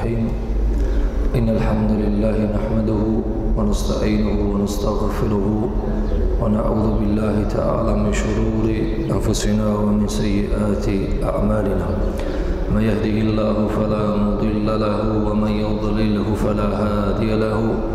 الرحيم إن الحمد لله نحمده ونستعينه ونستغفره ونعوذ بالله تعالى من شرور أنفسنا ومن سيئات أعمالنا ما يهدي الله فلا مضل له ومن يضلله فلا هادي له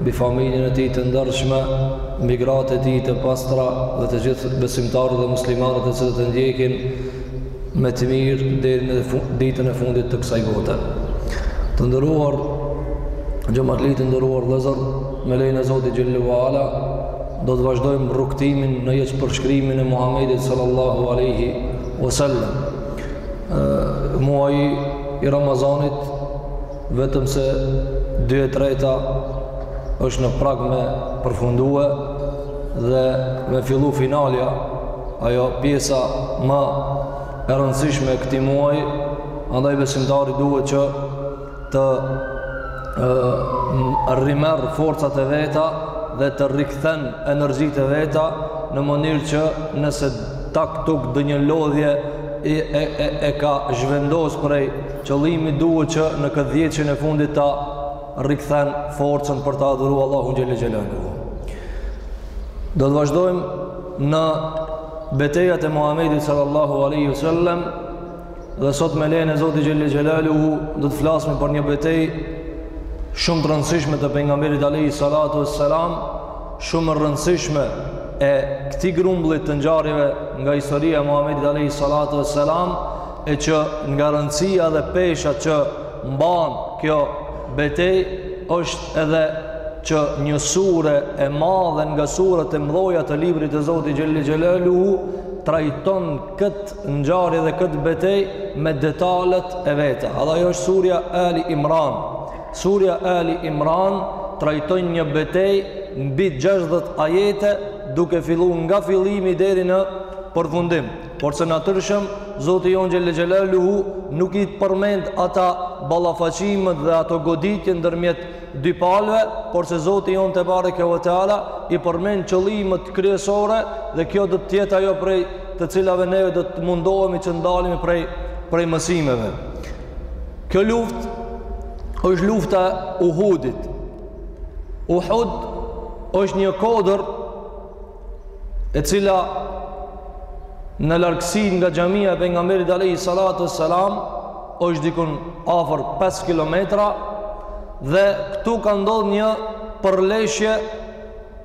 mbi familjen e tij të ndershme, mbi gratë e tij të pastra dhe të gjithë besimtarët dhe muslimanët e cilët e ndjekin me të mirë deri në ditën e fundit të kësaj bote. Të nderuar xhematli, të nderuar vëllezër, me lejen e Zotit xhelle ue ala do të vazhdojmë rrugëtimin në jetëpërshkrimin e Muhamedit sallallahu alaihi wasallam. Muaji i Ramazanit Vetëm se dy e treta është në prag me përfundue dhe me fillu finalja, ajo pjesa ma e rëndësishme e këtij muaji, andaj besimtari duhet që të rimerr forcat e veta dhe të rikthen energjitë e veta në mënyrë që nëse tak tuk ndonjë lodhje e ka zhvendosë prej Qëllimi duhet që në këtë dhjetëshin e fundit ta rikthen forcën për ta adhuru Allahun xhelle xhelaluhu. Do të vazhdojmë në betejat e Muhammedit sallallahu alejhi ue sellem dhe sot me lejen e Zotit xhelle xhelaluhu do të flasme për një betejë shumë të rëndësishme të Pejgamberit alejhi salatu uesselam, shumë e rëndësishme e këtij grumbullit të ngjarjeve nga historia e Muhammedit alejhi salatu uesselam e që nga rëndësia dhe pesha që mban kjo betejë është edhe që një sure e madhe nga suret e mdhoja të librit të Zotit xhelle xhelaluhu trajton këtë ngjarje dhe këtë betejë me detalet e veta. Edhe ajo është surja Ali Imran. Surja Ali Imran trajton një betejë mbi 60 ajete duke fillu nga fillimi deri në përfundim. Por se natyrshëm Zoti jonë xhelle xhelaluhu nuk i përmend ata ballafaqimet dhe ato goditje ndërmjet dy palëve, por se Zoti jonë tebareke ue teala i përmend qëllimet kryesore dhe kjo do të jetë ajo prej të cilave neve do të mundohemi që ndalimi prej, prej mësimeve. Kjo luftë është lufta e Uhudit. Uhud është një kodër e cila në largësi nga xhamia e Pejgamberit alejhi salatu uesselam është dikun afër 5 kilometra dhe këtu ka ndodh një përleshje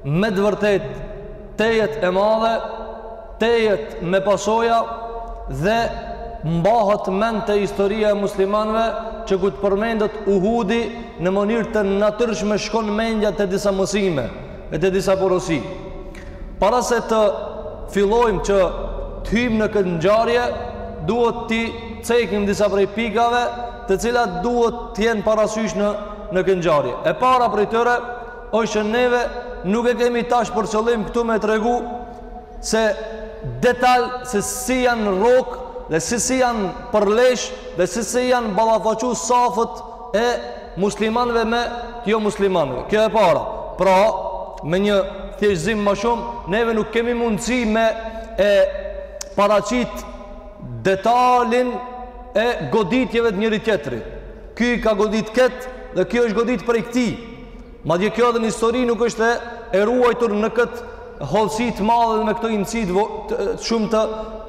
me të vërtetë tejet e madhe tejet me pasoja dhe mbahet mend te historia e muslimanëve që ku të përmendet Uhudi në mënyrë të natyrshme shkon mendja te disa mësime E te disa porosi. Para se të fillojmë që të hyjmë në këtë ngjarje, duhet të cekim disa prej pikave, të cilat duhet të jenë parasysh në në këtë ngjarje. E para prej tyre është që neve nuk e kemi tash për qëllim këtu me tregu se detal se si janë rrok dhe si si janë përlesh dhe si si janë ballafaqu safët e muslimanëve me jomuslimanëve. Kjo e para. Pra, me një thjeshtëzim ma shumë, neve nuk kemi mundësi me e paraqit detalin e goditjeve të njëri-tjetrit. Ky e ka godit këtë dhe kjo është godit prej këtij. Madje kjo edhe në histori nuk është e ruajtur në këtë hollësi të madhe dhe me këto imtësi shumë të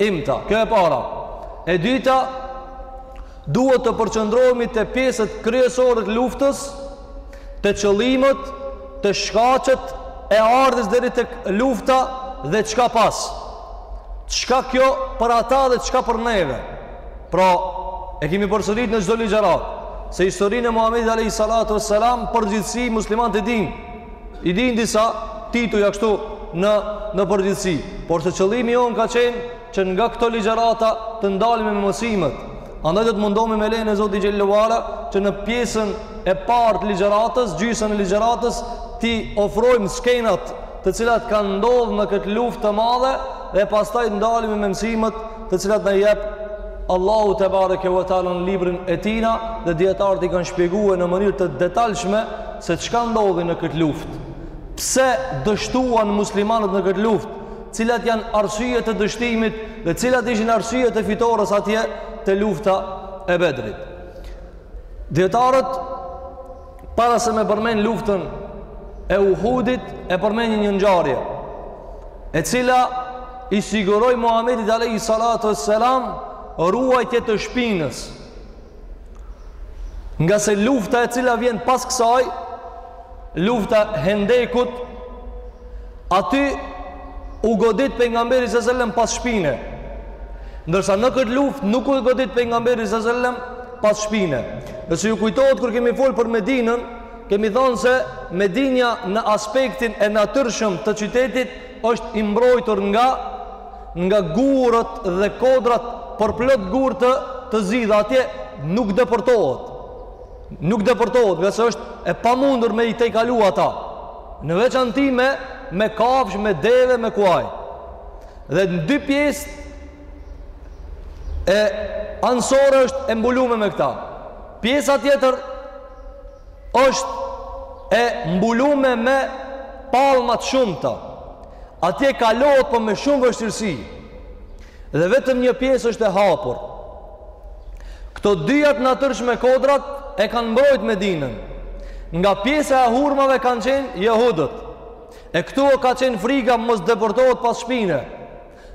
imta. Kjo e para. E dyta, Duhet të përqëndrohemi te pjesët kryesore të luftës, te qëllimet, te shkaqet e ardhjes deri tek lufta dhe çka pas. Çka kjo për ata dhe çka për neve. Pra, e kemi përsërit në çdo ligjëratë se historinë e Muhamedit alejhi salatu ve selam përgjithësi muslimanët e dinë. I dinë disa tituj ashtu në në përgjithësi, porse qëllimi jonë ka qenë që nga këto ligjërata të ndalemi me mësimet. Andaj do të mundohemi me lejen e Zotit xhele ve ala që në pjesën e parë të ligjëratës, gjysën e ligjëratës, t'i ofrojmë skenat të cilat kanë ndodhë në këtë luftë të madhe dhe pastaj ndalemi me mësimet të cilat na jep Allahu tebareke ve teala në librin e tina dhe dijetarët i kanë shpjegue në mënyrë të detalshme se çka ndodhi në këtë luftë pse dështuan muslimanët në këtë luftë Cilat janë arsyet e dështimit dhe cilat ishin arsyet e fitores atje te lufta e Bedrit. Dijetarët, para se me përmen luftën e Uhudit, e përmendin një ngjarje, e cila i siguroi Muhamedit alejhi salatu ve selam ruajtje të shpinës. Ngase lufta e cila vjen pas kësaj, lufta e Hendekut, aty u godit Pejgamberi alejhi selam pas shpine. Ndërsa në këtë luftë nuk u godit Pejgamberi alejhi selam pas shpine. Nëse ju kujtohet kur kemi folë për Medinën, kemi thonë se Medinja në aspektin e natyrshëm të qytetit është i mbrojtur nga nga gurët dhe kodrat përplot gurë të të zi dhe atje nuk depërtohet nuk depërtohet ngase është e pamundur me i tejkalu ata në veçanti me me kafshë, me deve, me kuaj dhe në dy pjesët anësore është e mbulume me këta pjesa tjetër është e mbulume me palma të shumta. Atje kalohet po me shumë vështirësi. Dhe vetëm një pjesë është e hapur. Këto dyjat natyrshme kodrat e kanë mbrojt Medinën. Nga pjesa e hurmave kanë qenë jehudët. E këtu ka qenë friga mos depërtohet pas shpine.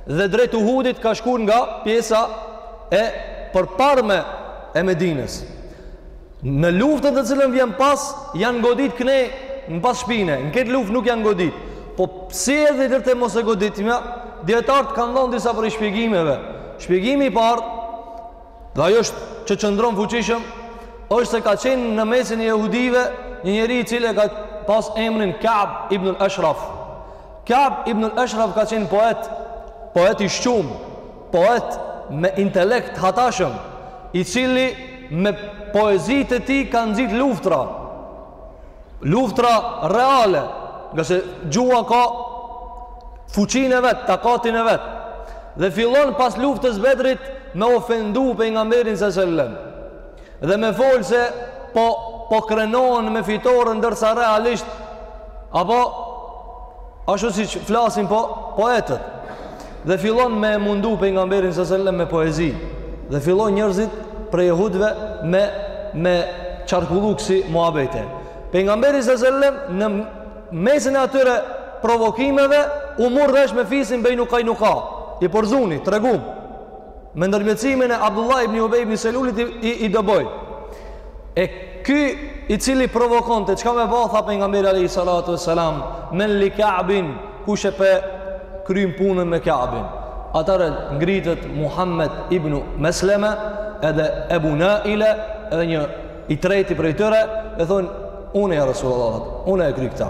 Dhe drejt Uhudit ka shkuar nga pjesa e përparme e Medinës. Në luftën të cilën vjen pas, janë godit kanë pas shpine. Në këtë luftë nuk janë godit. Po si erdhi deri te mosgoditja, dijetarët kanë dhanë disa prej shpjegimeve. Shpjegimi i parë, dhe ajo është që qëndron fuqishëm, është se ka qenë në mesin e jehudive një njeri i cili e ka pas emrin Kaab ibn al-Ashraf. Ka'b ibn al-Ashraf ka qenë poet, poet i shqum, poet me intelekt hatashëm, i cili me poezitë e tij ka nxit luftra, luftra reale, ngase gjuha ka fuqinë e vet, takatin e vet, dhe fillon pas luftës Bedrit me ofendu Pejgamberin selem. Dhe me folë se po, po krenohen me fitore ndërsa realisht apo ashtu siç flasin po poetët dhe fillon me mundu Pejgamberin selem me poezi dhe fillon njerëzit prej jehudve me, me qarkullu kësi muhabete Pejgamberi selem në mesin e atyre provokimeve u murr edhe me fisin Benu Kajnuka i përzuni, tregum me ndërmjetësimin e Abdullah ibn Ubej ibn Selulit i, i dëboi e ky i cili provokonte çka me ba tha Pejgamberi alejhi salatu ve selam men li kaabin kush e po e kryn punën me kaabin atëherë ngritet Muhammed ibn Mesleme edhe Ebu Naile edhe një I treti prej tyre e thonë unë ja Resulullah, unë e kryj këtë.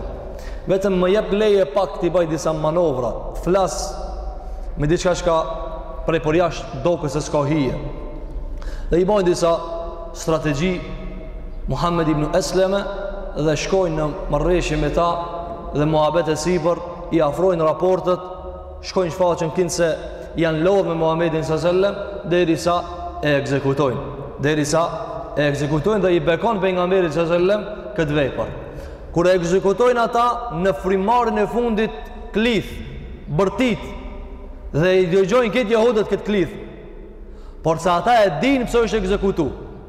Vetëm më jep leje pak t'i baj disa manovra, të flas me diçka që ka prej por jashtë doket se s'ka hije. Dhe i bëjnë disa strategji Muhammed ibn Mesleme dhe shkojnë në marrëveshje me ta dhe muhabet e sipër i afrojnë raportet shkojnë shfaqen kinse janë lodhë me Muhammedin selem derisa e ekzekutojnë derisa e ekzekutojnë dhe i bekon Pejgamberi selem këtë vepër kur e ekzekutojnë ata në frymarrjen e fundit klith bërtet dhe i dëgjojnë këtë jehudët këtë klith porse ata e dinë pse është ekzekutu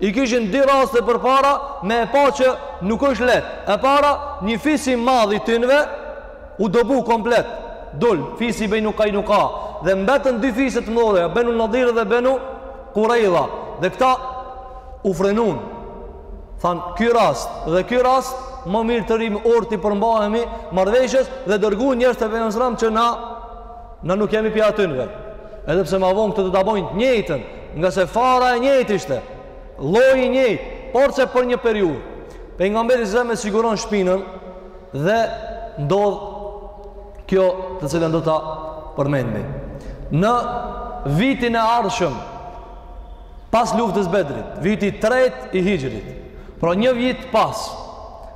I kishin dy raste përpara me e pa që nuk është lehtë. E para, një fis i madh i tynëve u dobu komplet. Dul, fisi i Benu Kajnuka dhe mbetën dy fise të mëdha, Benu Nadir dhe Benu Kurejdha. Dhe këta u frenun. Than, ky rast dhe ky rast më mirë të rrim urtë, t'i përmbahemi marrëveshjes dhe dërgun njerëz te Pejgamberi alejhi selam që na Na nuk jemi prej atynve. Edhe pse ma vonë këta do ta bojnë të njëjtën, ngase fara e njëjtë ishte, lloj i njëjtë, porse për një periudhë. Pejgamberi alejhi selam e siguron shpinën dhe ndodh kjo të cilën do ta përmendmi. Në vitin e ardhshëm, pas luftës së Bedrit, viti i tretë i hixhrit, pra një vit pas,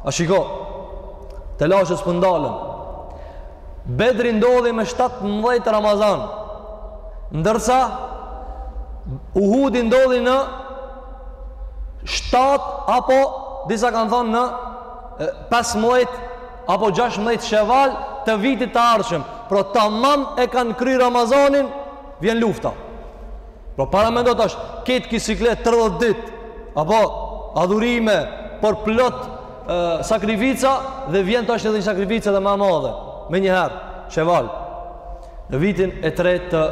a shiko, telashet s'po ndalen, Bedri ndodhi me shtatëmbëdhjetë Ramazan, ndërsa Uhudi ndodhi në shtatë apo disa kanë thënë në pesëmbëdhjetë apo gjashtëmbëdhjetë Sheval të vitit të ardhshëm. Pra tamam e kanë kry Ramazanin, vjen lufta. Pra paramendo tash, këtë, ki siklet 30 ditë apo adhurime përplot sakrifica dhe vjen tash edhe një sakrificë edhe ma e madhe, menjëherë, Sheval. Në vitin e tretë të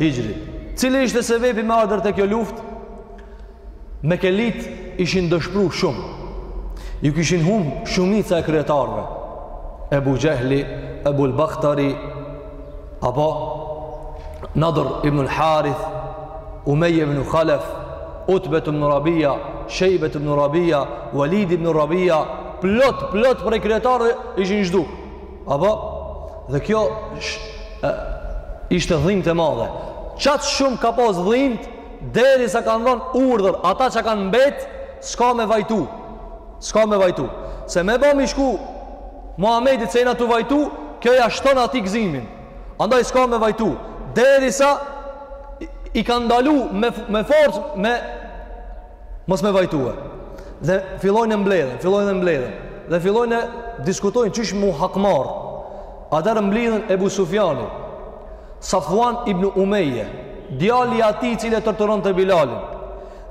Hixhrit. Cili ishte sebebi me ardh deri te kjo luftë? Mekelit ishin dëshpru shumë. Iu kishin humb shumica e kryetarëve. Ebu Xhehli, Ebul Bahtari, apo Nadr ibn al-Harith, Umeje ibn Khalaf, Utbet ibn Rabia, Shejbet ibn Rabia, Walid ibn Rabia, plot, plot prej kryetarëve ishin zhduk. Apo? Dhe kjo sh, e, ishte dhimtë e madhe. Qaq shumë ka pas dhimtë, derisa kanë dhonë urdhër, ata që kanë mbetë, s'ka me vajtu. S'ka me vajtu. Se me ba m'i shku Muhamedit se jena tu vajtu, kjo ia shton atij gëzimin. Andaj s'ka me vajtu. Derisa i, i kanë ndalu me, me forcë me mos me vajtue. Dhe fillojnë e mbledhen, fillojnë e mbledhen. Dhe fillojnë e diskutojnë qysh m'u hakmarrë. Atëherë mblidhen Ebu Sufjani, Safuan ibn Umeje, djali i atij i cili e torturonte Bilalin,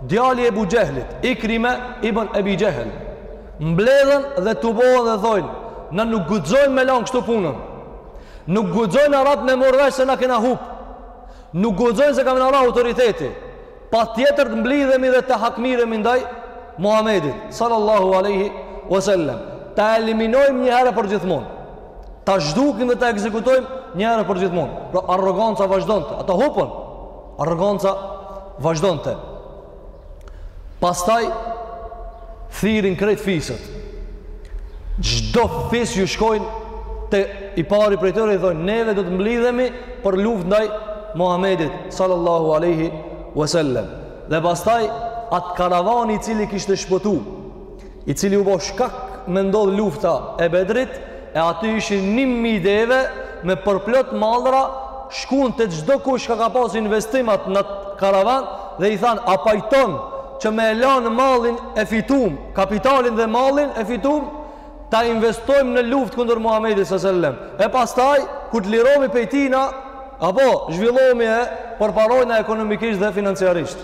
Djali i Ebu Xhehlit, Ikrime ibn Ebi Xhehl. Mbledhen dhe tubohen dhe thojnë, na nuk guxojmë me lanë kështu punën. Nuk guxojnë arabët me morr vesh se na kena hupë. Nuk guxojnë se ka me na ra autoriteti. Patjetër të mblidhemi dhe të hakmiremi ndaj Muhammedit, sallallahu aleyhi wasallam. Ta eliminojmë një herë e përgjithmonë. Ta zhdukim dhe ta ekzekutojmë një herë për gjithmonë. Pra arroganca vazhdonte. Ata hupën. Arroganca vazhdonte. Pastaj thirrin krejt fisët. Çdo fis ju shkojnë te i pari prej tyre i thonë neve do të mblidhemi për luftë ndaj Muhamedit sallallahu alaihi wasallam. Dhe pastaj at karavani i cili kishte shpëtu i cili u bo shkak me ndodh lufta e Bedrit, e aty ishin një mijë deve me përplot mallra, shkun te çdokush ka ka pas investimet n'at karavan, dhe i thanë, a pajtohesh që me e lan mallin e fitum, kapitalin dhe mallin e fitum, ta investojmë në luftë kundër Muhammedit së sellem. E pastaj, kur të liromi pej tina, apo zhvillomi e përparojna ekonomikisht dhe financiarisht.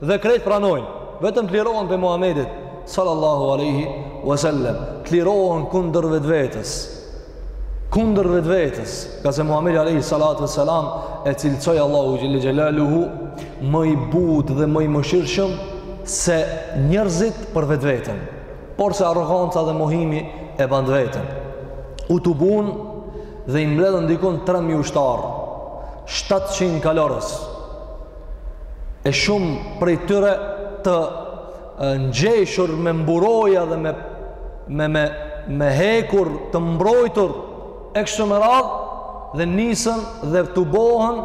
Dhe krejt pranojnë, vetëm të lirohen prej Muhammedit, sallallahu aleyhi wasallam, të lirohen kundër vetvetes, kundër vetvetes, ka se Muhammedi aleyhi salatu wasallam, e cilësoi Allahu xhel-le xhelaluhu, më i butë dhe më i mëshirshëm, se njerëzit për vetveten, por se arroganca dhe mohimi e ban të veten. U tubunë dhe i mbledhën dikun 3.000 ushtarë, 700 kalorës, e shumë prej tyre të ngjeshur me mburoja dhe me me me me hekur të mbrojtur e kështu me radhë dhe nisen dhe tubohen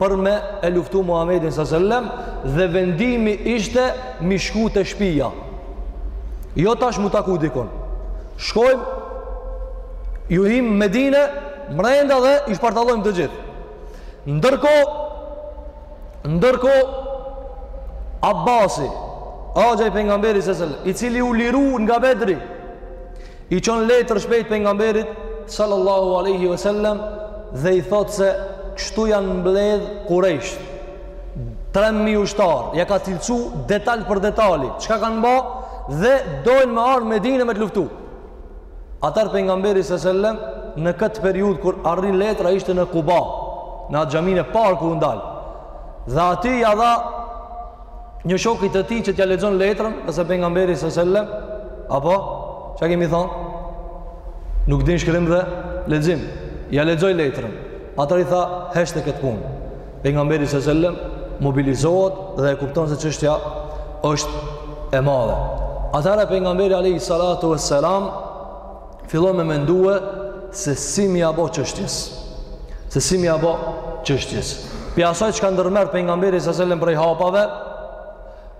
për me e luftu Muhammedin së sellem dhe vendimi ishte m'i shku te shpia jo tash m'u taku dikun shkojmë ju him Medinë mrenda dhe i shpartallojmë të gjithë Ndërkohë, ndërkohë, Abasi, axha i pejgamberit së sellem, i cili u liru nga Bedri, i çon letër shpejt pejgamberit, sallallahu aleyhi ve sellem, dhe i thotë se kështu janë mbledh kurejsh, 3.000 ushtarë, ia ka cilësu detal për detali, çka kanë ba, dhe dojnë me ardh Medinë me të luftu. Atëherë pejgamberi së sellem, në këtë periudhë kur arrin letra ishte në Kuba, në atë xhaminë e parë ku u ndal. Dhe aty ia dha një shoki të tij që t'ia lexon letrën, se pejgamberi së sellem, apo, siç kemi thonë? Nuk din shkrim dhe lexim. Ia lexoi letrën. Atëherë i tha, heshte këtë punë. Pejgamberi sallallahu alajhi wasallam mobilizohet dhe e kupton se çështja është e madhe. Atëherë pejgamberi alayhi salatu wassalam fillon me mendue se si me ia bo çështjes. Se si me ia bo çështjes. Pi asaj çka ndërmerr pejgamberi sallallahu alajhi wasallam prej hapave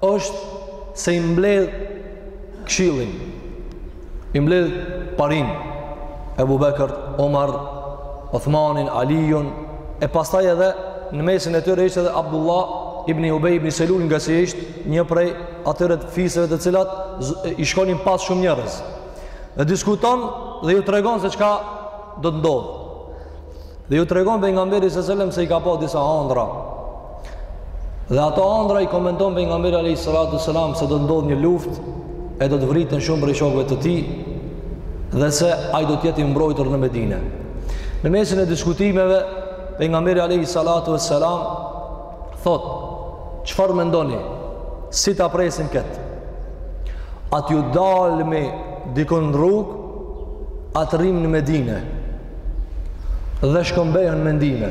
është se i mbledh këshillin, i mbledh parinë, Ebu Bekër, Omar, Othmanin, Alijun, e pastaj edhe në mesin e tyre ishte edhe Abdullah ibn Ubej ibn Seluli ngase ishte një prej atyre fiseve të cilat i shkonin pas shumë njerëz. Dhe diskuton dhe ju tregon se çka do të ndodhë. Dhe ju tregon pejgamberi sallallahu alajhi wasallam se i ka pa disa andra. Dhe ato andra i komenton pejgamberi alayhi salatu wasalam se do të ndodhë një luftë e do të vriten shumë prej shokëve të tij dhe se ai do të jetë i mbrojtur në Medinë. Në mesin e diskutimeve pejgamberi alayhi salatu wasalam thot: "Çfarë mendoni? Si ta presim këtë? A t'ju dalmi dikun rrugë, a të rrimi në Medinë." dhe shkëmbehen mendime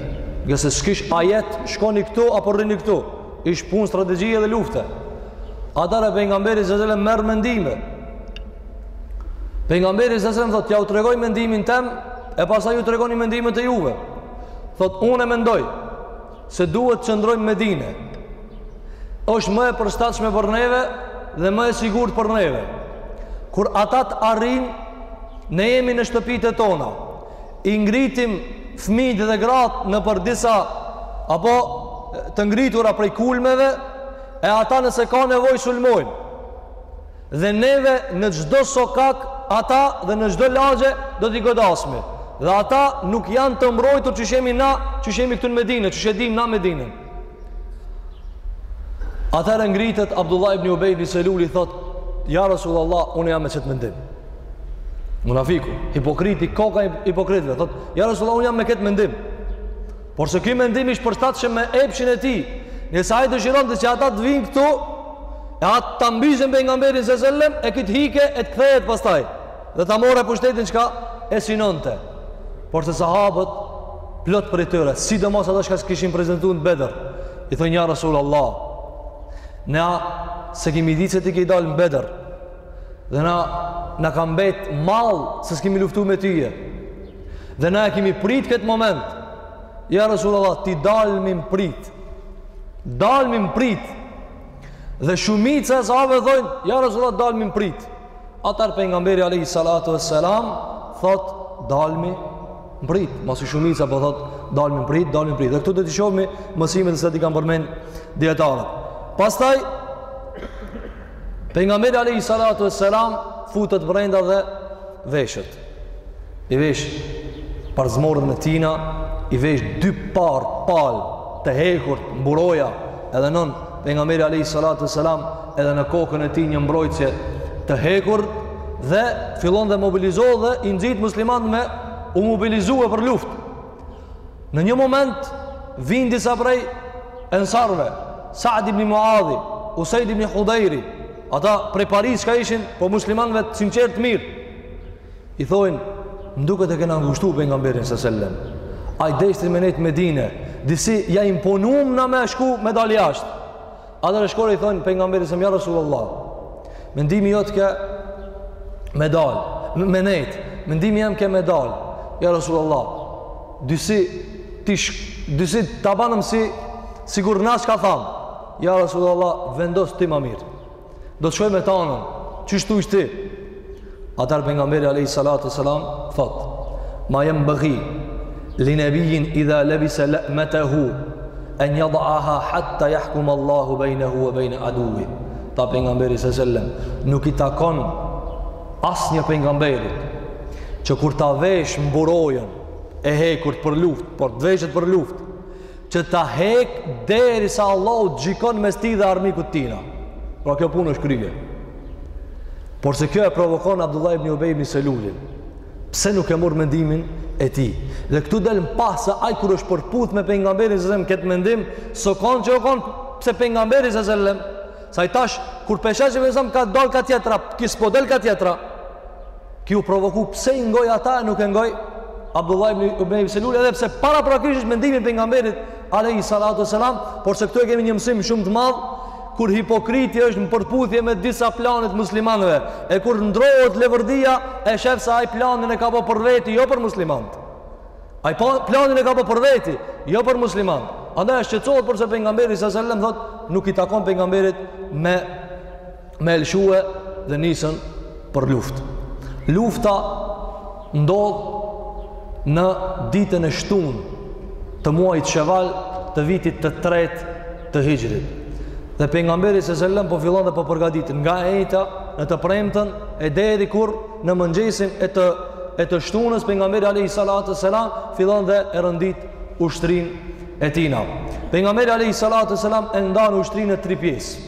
se s'kish ajet shkoni këtu apo rrini këtu ish punë strategjie dhe lufte atëherë pejgamberi alejhi selam merr mendime pejgamberi alejhi selam thot ja u tregoj mendimin tem e pastaj ju tregoni mendimet e juve thot unë e mendoj Se duhet të qëndrojmë në Medinë. Është më e përshtatshme për neve dhe më e sigurt për neve. Kur ata të arrijnë, ne jemi në shtëpitë tona. I ngritim fëmijët dhe gratë nëpër disa apo të ngritura prej kulmeve e ata nëse ka nevojë sulmojnë. Dhe neve në çdo sokak ata dhe në çdo lagje do t'i godasmi. Dhe ata nuk janë të mbrojtur qysh jemi na, qysh jemi këtu në Medinë, qysh e dimë na Medinën. Atëherë ngritet Abdullah ibn Ubej ibn Seluli thot, ja Rasulullah, unë jam me këtë mendim. Munafiku, hipokriti, koka e hipokritëve, thot, ja Rasulullah, unë jam me këtë mendim. Por se ky mendim ish përshtatshëm me epshin e tij, nëse ai dëshironte që ata të vinë këtu, e ata ta mbysin pejgamberin alejhi selam, e ky të ike e të kthehet pastaj dhe ta marrë pushtetin çka e synonte. Por se sahabët plot prej tyre, sidomos ata çka s'kishin prezentu në Bedër, i thonë ja Rasulullah, na s'e kemi ditë se ti ke dalë në Bedër dhe na na ka mbet mall se s'kemi luftu me tyje. Dhe na e kemi prit këtë moment. Ja Resulullah, t'i dalmi n'pritë. Dalmi n'pritë. Dhe shumica e sahabëve thonë, ja Resulullah, dalmi n'pritë. Atëherë pejgamberi alayhi salatu vesselam thot dalmi n'pritë. Masi shumica po thot dalmi n'pritë, dalmi n'pritë. Dhe këtu do t'i shohim mësimet të cilat i kanë përmend dijetarët. Pastaj pejgamberi alayhi salatu vesselam futet brenda dhe veshet. i vesh parzmoret e tina, i vesh dy palë palë të hekurt, mburoja edhe nën pejgamberi alejhi salatu selam edhe në kokën e tij një mbrojtje të hekurt dhe fillon dhe mobilizon dhe i nxit muslimant me u mobilizue për luftë në një moment vijnë disa prej ensarve Saad ibn Muadhi Usejd ibn Hudejri ata prej parisë çka ishin po muslimanve të sinqertë, të mirë I thojnë, më duket e kena ngushtu pejgamberin salallahu alejhi selem. Ai deshti me nejt n'Medine, disi ja imponum na me shku me dal jashtë. Atëherë shkojn e i thojnë pejgamberit selem, ja Rasulullah. Mendimi jot ke me dal, me nejt. Mendimi jonë ke me dal, ja Rasulullah. Disi, ti shk, disi ta banëm si, sikur na çka thamë. Ja Rasulullah, vendos ti ma mirë. Do të shkojmë me tanën, qysh thojsh ti. Atëherë pejgamberi alejhi salatu selam thotë, ma jenbeghi li nebijin idha lebise lemetehu en jedaaha hatta jahkum Allahu bejnehu ue bejne aduvi. Tha pejgamberi se sellem, nuk i takon asnjë pejgamberit, që kur ta vesh mburojën e hekurt për luftë, kur të veshet për luftë, që ta hek derisa Allahu të gjikon mes tij dhe armikut t'tina. Pra kjo punë është krye. Por se kjo e provokon Abdullah ibn Ubej ibn Selulin. Pse nuk e mor mendimin e tij. Dhe këtu del në pah se ai kur është përputh me pejgamberin se sellem n'këtë mendim, s'o konë që o konë pse pejgamberi se sellem. Sa i tash, kur pesha e mendimit ka dal kah tjetra, ky s'po del kah tjetra. Ky u provoku pse i ngoj ata e nuk e ngoj Abdullah ibn Ubej ibn Selulin edhe pse paraprakisht është mendimi i pejgamberit alayhi salatu selam, por se këtu e kemi një mësim shumë të madh kur hipokriti është në përputhje me disa plane të muslimanëve e kur ndrohet levërdia e shef se ai planin e ka bo për veti, jo për muslimanët. Ai po, planin e ka bo për veti, jo për muslimanët. Andaj ai shqetësohet, por se pejgamberi se sellem thotë nuk i takon pejgamberit me me e lëshue dhe nisën për luftë. Lufta ndodh në ditën e shtunë të muajit Sheval të vitit të tretë të Hixhrit. Dhe pejgamberi se sellem po fillon dhe po përgatitet nga e enjtja në të premtën e deri kur në mëngjesin e të e të shtunës pejgamberi alayhi salatu selam fillon dhe e rendit ushtrinë e tina. Pejgamberi alayhi salatu selam e ndan ushtrinë në tri pjesë.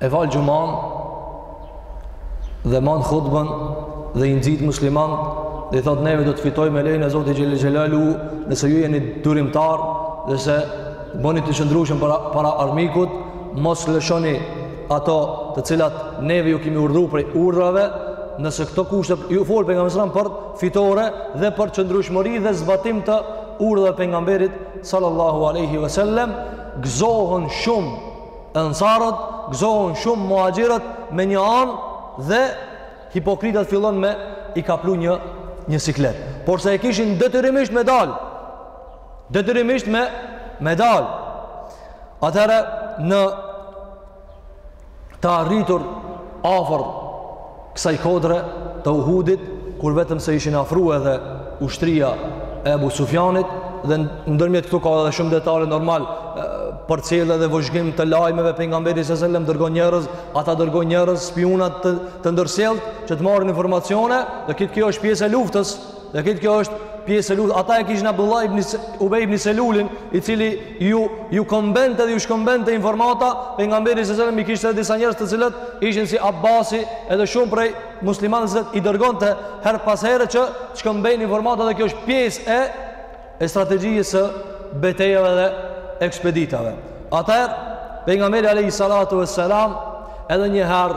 E fal xhuman dhe man hutbën dhe i nxit musliman dhe i thotë neve do të fitojmë me lejen e Zotit xhel-le xhelaluhu nëse ju jeni durimtar dhe se bëni të qëndrueshëm para, para armikut mos lëshoni ato të cilat neve ju kemi urdhru prej urdhrave nëse këto kushte ju fol Pejgamberi sellem për fitore dhe për qëndrueshmëri dhe zbatim të urdhrave Pejgamberit sallallahu alejhi ve sellem gëzohen shumë Ensarët gëzohen shumë muhaxhirët me një anë dhe hipokritët fillon me i kaplu një një siklet. Por se e kishin detyrimisht me dal. Detyrimisht me me dal. Atëherë në të arritur afër kësaj kodre të Uhudit, kur vetëm se ishin afru edhe ushtria e Ebu Sufjanit, dhe ndërmjet këtu ka edhe shumë detale normal, përcjellje edhe vëzhgim të lajmeve Pejgamberi së sellem, dërgon njerëz, ata dërgon njerëz, spiuna të, të ndërsjellë, që të marrin informacione, dhe krejt kjo është pjesë e luftës, Dhe krejt kjo është pjesë e luftës. Ata e kishin Abdullah ibn Ubej ibn Selulin, i cili ju, ju këmbente dhe ju shkëmbente informata, Pejgamberi së sellem i kishte edhe disa njerëz të cilët, ishin si Abasi edhe shumë prej muslimanëve të cilët i dërgonte herë pas herë që shkëmbejnë informata dhe kjo është pjesë e, e strategjisë së betejave dhe ekspeditave. Atëherë Pejgamberi a.s. edhe njëherë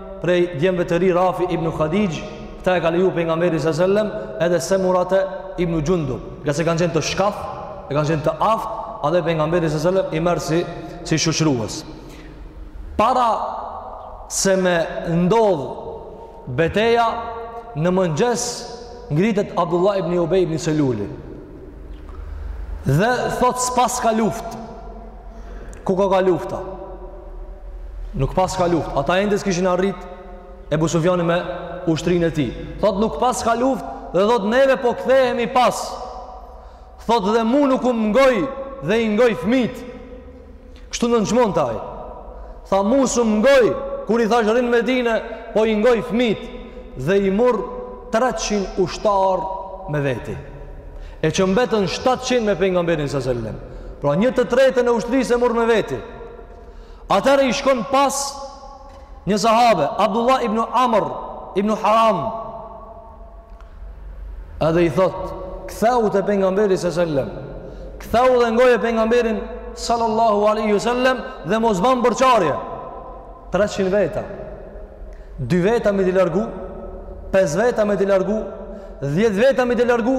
prej djemve të ri Rafi ibn Hadixh, këta e ka leju Pejgamberi së sellem, edhe Semurete ibn Xhundub, ngase kanë qenë të shkathët, e kanë qenë të aft, edhe Pejgamberi së sellem i merr si, si shoqërues. Para se me ndodhë beteja, në mëngjes ngritet Abdullah ibn Ubej ibn Seluli. dhe thot s'paska luft ku koka lufta nuk paska luft ata ende s'kishin arrit Ebu Sufjani me ushtrinë e tij thot nuk paska luft dhe thot neve po kthehemi pas thot dhe mu nuk um ngoi dhe i ngoi fmijt Kështu nënçmonte ai. Tha mu s'um ngoi, kur i thash rri në Medine, po i ngoi fmijt dhe i mur 300 ushtar me veti. E që mbetën 700 me Pejgamberin së sellem. Pra një të tretën e ushtrisë e mur me veti. Atëherë i shkon pas një sahabe, Abdullah ibn Amr ibn Haram, Edhe i thot, kthehu te pejgamberi sallallahu alaihi wasallam. Kthehu dhe ngoje pejgamberin sallallahu alaihi wasallam dhe mos bën përçarje. 300 veta. Dy veta me t'i largu, pesë veta me t'i largu, 10 veta me t'i largu,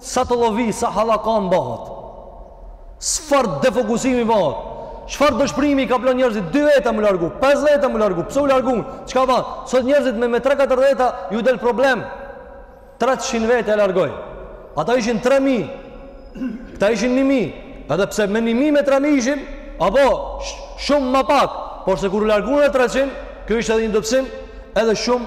Sa tollovi, sa hallakam bëhet. Çfar defokusimi bëhet? Çfar dëshpërimi kaplon njerëzit? Dy veta m'u largu, pesë veta m'u largu. Pse u larguan? Çka bën? Sot njerëzit me me 3-4 veta ju del problem. 300 veta e largoi. Ata ishin 3000. Këta ishin 1000. Edhe pse me 1000 me 3000 ishin, apo shumë më pak, por se kur u larguan 300, kjo ishte edhe një dobësim, edhe shumë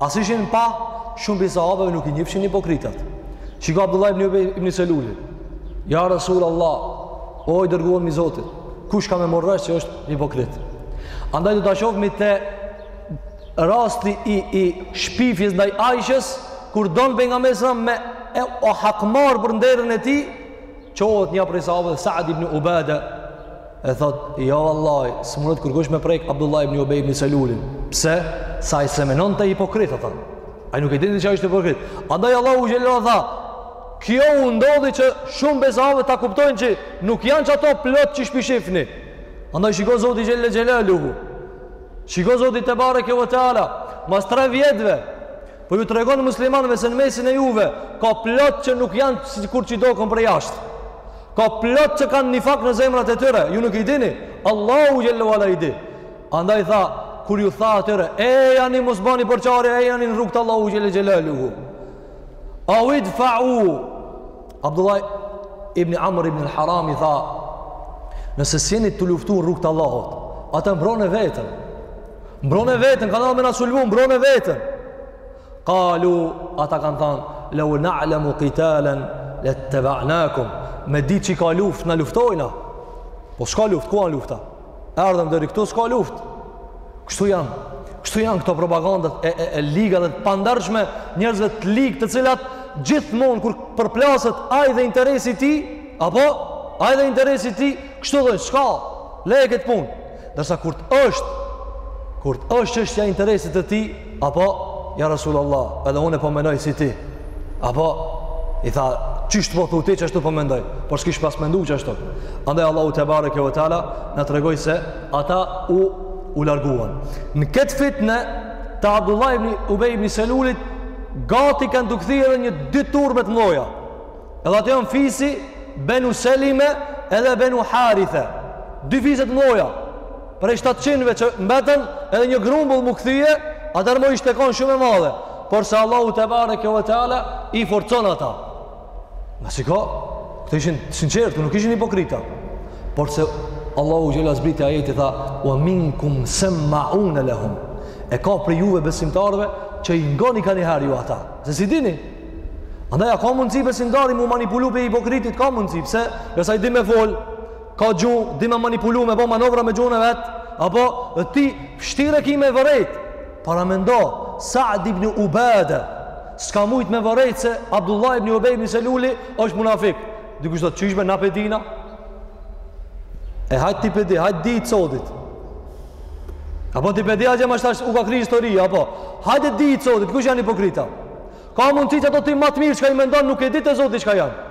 A s'ishin pa? Shumë prej sahabeve nuk i njifshin hipokritat. Shiko Abdullah ibn Ubej ibn Selulin. Ja Rasul Allah, o i dërguari i Zotit, kush ka me marr vesh që është hipokrit. Andaj do ta shofmi te rasti i, i shpifjes ndaj Ajshës, kur don Pejgamberi me e, u hakmarrë për nderën e tij, çohet një prej sahabeve, Saad ibn Ubade, E thot, jo vallahi, s'mundet kërkush me prek Abdullah ibn Ubej ibn Selulin. Pse? Se s'e menonte hipokrit, ata. Ai nuk e dinte që ai ishte hipokrit. Andaj Allahu xhele ala tha, kjo u ndodhi që shumë prej sahabve ta kuptojnë që nuk janë qato plot qysh p'i shifni. Andaj shiko Zoti xhele xhelaluhu. Shiko Zoti tebareke ve teala. Mas tre vjetëve, Po ju tregon muslimanëve se në mesin e juve ka plot që nuk janë sikur që doken prej jashtë. Ka plot që kanë nifak në zemrat e tyre, ju nuk i dini. Allahu xhele ve ala i di. Andaj tha, kur ju tha atyre, ejani mos bani përçarje, ejani në rrugë t'Allahut xhele xhelaluhu. Au idfa'u Abdullah ibn Amr ibn al-Haram i tha, nëse s'jeni tu luftu n'rrugë të Allahut, atëherë mbrone veten. Mbrone veten, kanë ardh me na sulmu, mbrone veten. Qalu, ata kanë thënë, "Law na'lamu qitalan lattaba'nakum." Me ditë që ka luftë, na luftojna. Po s'ka luftë, ku ka lufta? Erdhëm deri këtu s'ka luftë. Kështu janë. Kështu janë këto propagandat e, e, e liga dhe të pandershme njerëzve të ligë të cilat gjithmonë kur përplaset ai dhe interesi i tij, apo ai dhe interesi i tij, kështu thojn s'ka. Leje këtë punë. Ndërsa kur të është kur të është çështja e interesit të tij, Apo, ja Rasul Allah, edhe unë e po menoj si ti. Apo, i tha, qysh po thu ti qashtu po mendoj, por s'kish pas mendu qashtu. Andaj Allahu tebareke ve teala na tregoi se ata u, u larguan. Në këtë fitne, të Abdullah ibn Ubej ibn Selulit, gati kanë tu u kthy edhe një dy turma të mdhaja. Edhe ata janë fisi, Benu Selime edhe Benu Harithe. Dy fise t'mdhaja. Prej shtatëqindëve që mbetën, edhe një grumbull mu kthy, atëherë mu ishte konë shumë e madhe. Por se Allahu tebareke ve teala, i forcon ata. Ngase ka, këto ishin sinqertë, nuk ishin hipokrita. Por se Allahu xhelle zbriti ajet e tha, ve minkum semmaune lehum. E ka prej juve besimtarve që i ngoni kanjëherë ju ata. Se s'i dini. Andaj, a ka mundësi besimtari mu manipulu prej hipokritit? Ka mundësi, pse? Ngase ai di me folë, ka gjuhë, di me manipulu, me bo manovra me gjuhën e vetë, apo dhe ti shtirë e ki me vërejt, paramendo, Saad ibn Ubede, s'ka mujt me vërejt se Abdullah ibn Ubej ibn Seluli është munafik, dikush thotë, qysh me na p'e dina, e hajt ti p'e di, hajt ditë t'sodit, apo ti p'e di a gjem ashtë ashtë u ka kry histori, apo, hajde ditë t'sodit, kush janë hipokrita, ka mundësi që ato ti ma të mirë çka i mendon, nuk e di te Zoti çka janë,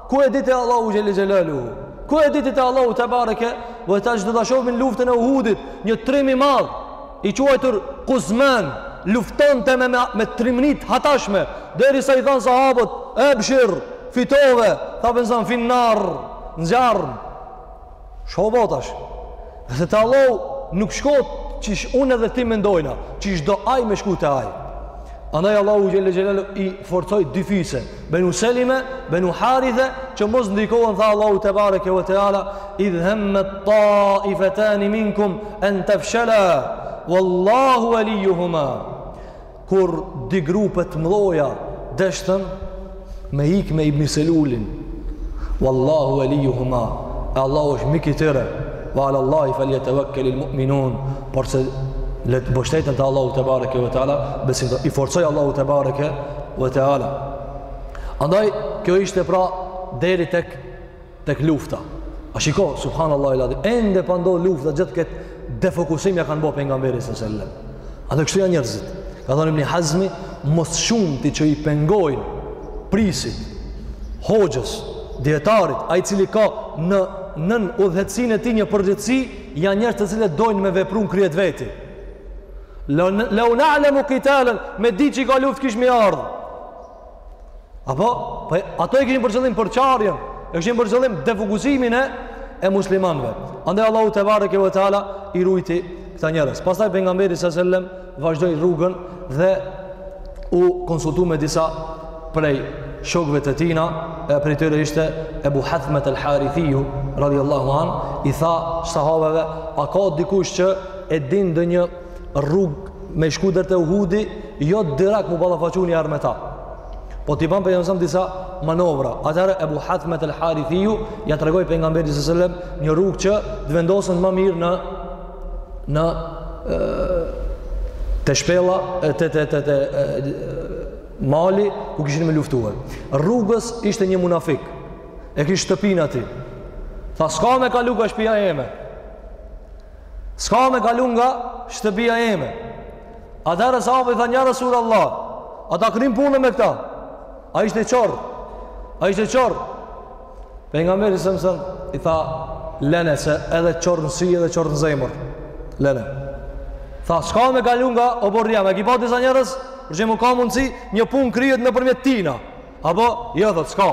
Ku e di te Allahu xhelle xhelaluhu? Ku e di ti te Allahu tebareke? Ve tash do ta shohim luftën e Uhudit, një trim i madh i quajtur Kuzman, luftonte me me trimni të hatashme, derisa i thanë sahabët, "Ebshir, fitove." Tha pejgamberi, "Finnar, n'zjarr." Shko bo tash. Dhe te Allahu nuk shkon qysh unë dhe ti mendojna, qysh do ai me shku te ai. Andaj Allahu xhelle xhelle i forcoi dy fise, Benu Selime, Benu Harithe, që mos ndikohen, tha Allahu tebareke ve teala, idh hemmet taifetani minkum, en tefshela, Wallahu waliyuhuma. kur dy grupe të mëdha deshtën me ik me Ibn Selulin. Wallahu waliyuhuma. Allahu është mik i tyre. Wa ala Allahi falyatawakkalul mu'minun. Por se le të mbështeten te Allahu tebareke ve teala, besim i forcoi Allahu tebareke ve teala. Andaj kjo ishte pra deri tek tek lufta. A shiko, subhanallahil adhim, ende pa ndodhë lufta gjithë këtë defokusim ia kanë bo pejgamberit sa sellem. A dhe kështu janë njerëzit. Ka thonë Ibni Hazmi, më së shumti që i pengojnë prijësit, hoxhës, djetarit, ai i cili ka nën udhëheqësinë e tij një përgjegjësi, janë njerëz të cilët dojnë me vepru n'krye t'veti. Leu nalemu kitalen, me ditë qi ka luftë kishmi ardhë. Apo, po ato e kishin për qëllim përçarjen, e kishin për qëllim defokusimin e e muslimanëve. Andaj Allahu tebareke ve teala i ruajti këta njerëz. Pastaj pejgamberi sa selam vazhdoi rrugën dhe u konsultu me disa prej shokëve të tina, e prej tyre ishte Ebu Hathmet el Harithiju, radiallahu an, i tha sahabëve, a ka dikush që e din ndonjë rrugë me shku deri te Uhudi jo direkt mu ballafaqu njëherë me ta po t'i ban pejgamberi s.a.s. disa manovra atëherë Ebu Hathmet el Harithiju ia tregoi pejgamberit s.a.s. një rrugë që të vendosen më mirë në në e, te shpella e, te te te te mali ku kishin me luftue rrugës ishte një munafik e kish shtëpinë aty tha s'ka me kalu kah shpia eme S'ka me kalu nga shtëpia eme. Atëherë sahabët i thanë ja resulallah, a ta kryjmë punën me këta. Ai ishte qorr, ai ishte qorr. Pejgamberi s.a.s. i tha, lene se edhe qorr në sy edhe qorr në zemër. Lene. Tha, s'ka me kalu nga oborri jem. E ki pa disa njerëz, për shembull ka mundësi, një punë kryhet nëpërmjet tina. A po, jo, thotë, s'ka.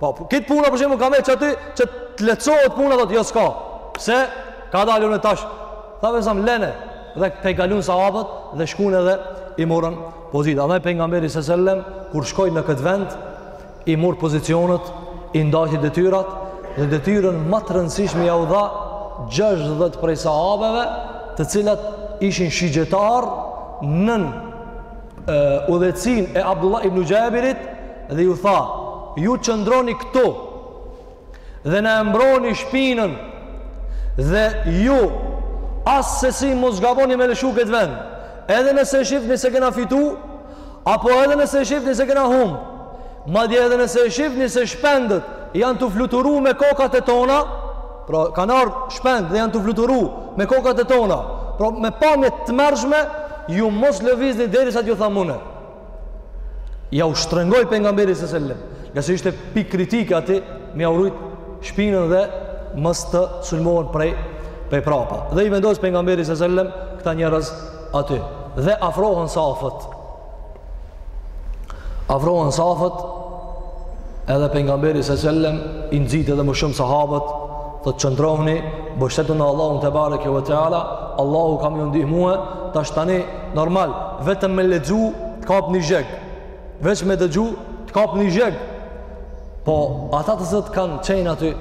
Po, po këtë punë për shembull ka me ec aty që të lehtësohet puna thotë jo s'ka. Pse? Ka dalë unë tash. Tha pejgamberi s.a.s. lene dhe tejkalun sahabët dhe shkuan edhe i morën pozitat. Andaj pejgamberi s.a.s. kur shkoi në këtë vend i mor pozicionet, i ndahi detyrat dhe detyrën më të rëndësishme jau dha 60 prej sahabeve, të cilët ishin shigjetarë nën udhëheqësinë e Abdullah ibn Xhabirit dhe ju tha ju qëndroni këtu dhe na e mbroni shpinën dhe ju assesi mos gaboni me lëshu këtë vend edhe nëse shifni se kena fitu apo edhe nëse shifni se kena humb Madje edhe nëse e shifni se shpendët janë tu fluturu me kokat e tona, pra kanë ardhë shpendë dhe janë tu fluturu me kokat e tona, pra me pamje të tmerrshme, ju mos lëvizni derisa t'ju tham unë. Jau shtrëngoi pejgamberi s.a.s., ngase ishte pikë kritike aty, me jau rujt shpinën dhe mos të sulmohen prej, prej prapa. Dhe i vendos pejgamberi s.a.s. këta njerëz aty. Dhe afrohen safët. Afrohen safët edhe pejgamberi s.a.s. i nxit edhe më shumë sahabët thotë qëndroni mbështetuni në Allahun tebareke ve teala Allahu ka me ju ndihmu e tash tani normal vetëm me lexu të kap një zheg veç me dëgju të kap një zheg po ata të cilët kanë qenë aty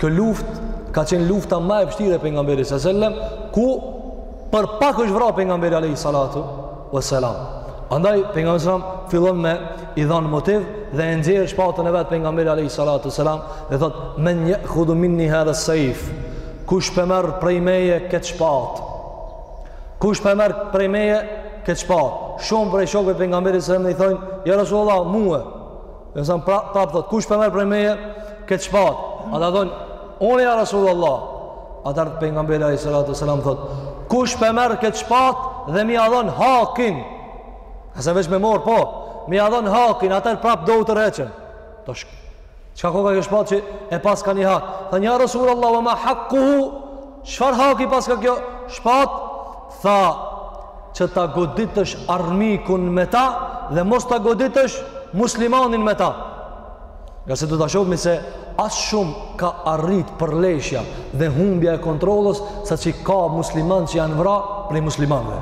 kjo luftë ka qenë lufta ma e vështirë e pejgamberit s.a.s. ku për pak është vra pejgamberi alejhi salatu wa salam. Andaj pejgamberi sallallahu alaihi wasallam fillon me i dhanë motiv dhe e nxjerr shpatën e vet pejgamberi alaihi salatu wasalam dhe thotë men ya'khudhu minni hadha as-sayf. Kush po e merr prej meje këtë shpatë? Kush po e merr prej meje këtë shpatë? Shumë prej shokëve pejgamberit sallallahu alaihi wasallam i thonë ja rasulullah mua. Pejgamberi a.s. pra, prapë thot, kush po e merr prej meje, këtë shpat. Ata thonë, unë ja Rasulallah. Atëherë Pejgamberi a.s. thot, kush po e merr këtë shpat dhe me ia dhon hakin. A se veç me morë, po, me ia dhon hakin, atëherë prapë do u tërheqën. Do shkë. Çka koka kjo shpat që e paska një hak. Thanë ja Rasulallah, ma hakkuhu, çfarë haki paska kjo shpat, Tha, Që ta goditësh armikun me ta dhe mos ta goditësh muslimanin me ta. Ngase do ta shofim se aq shumë ka arrit përleshja dhe humbja e kontrolës saqë ka musliman që janë vra prej muslimanve.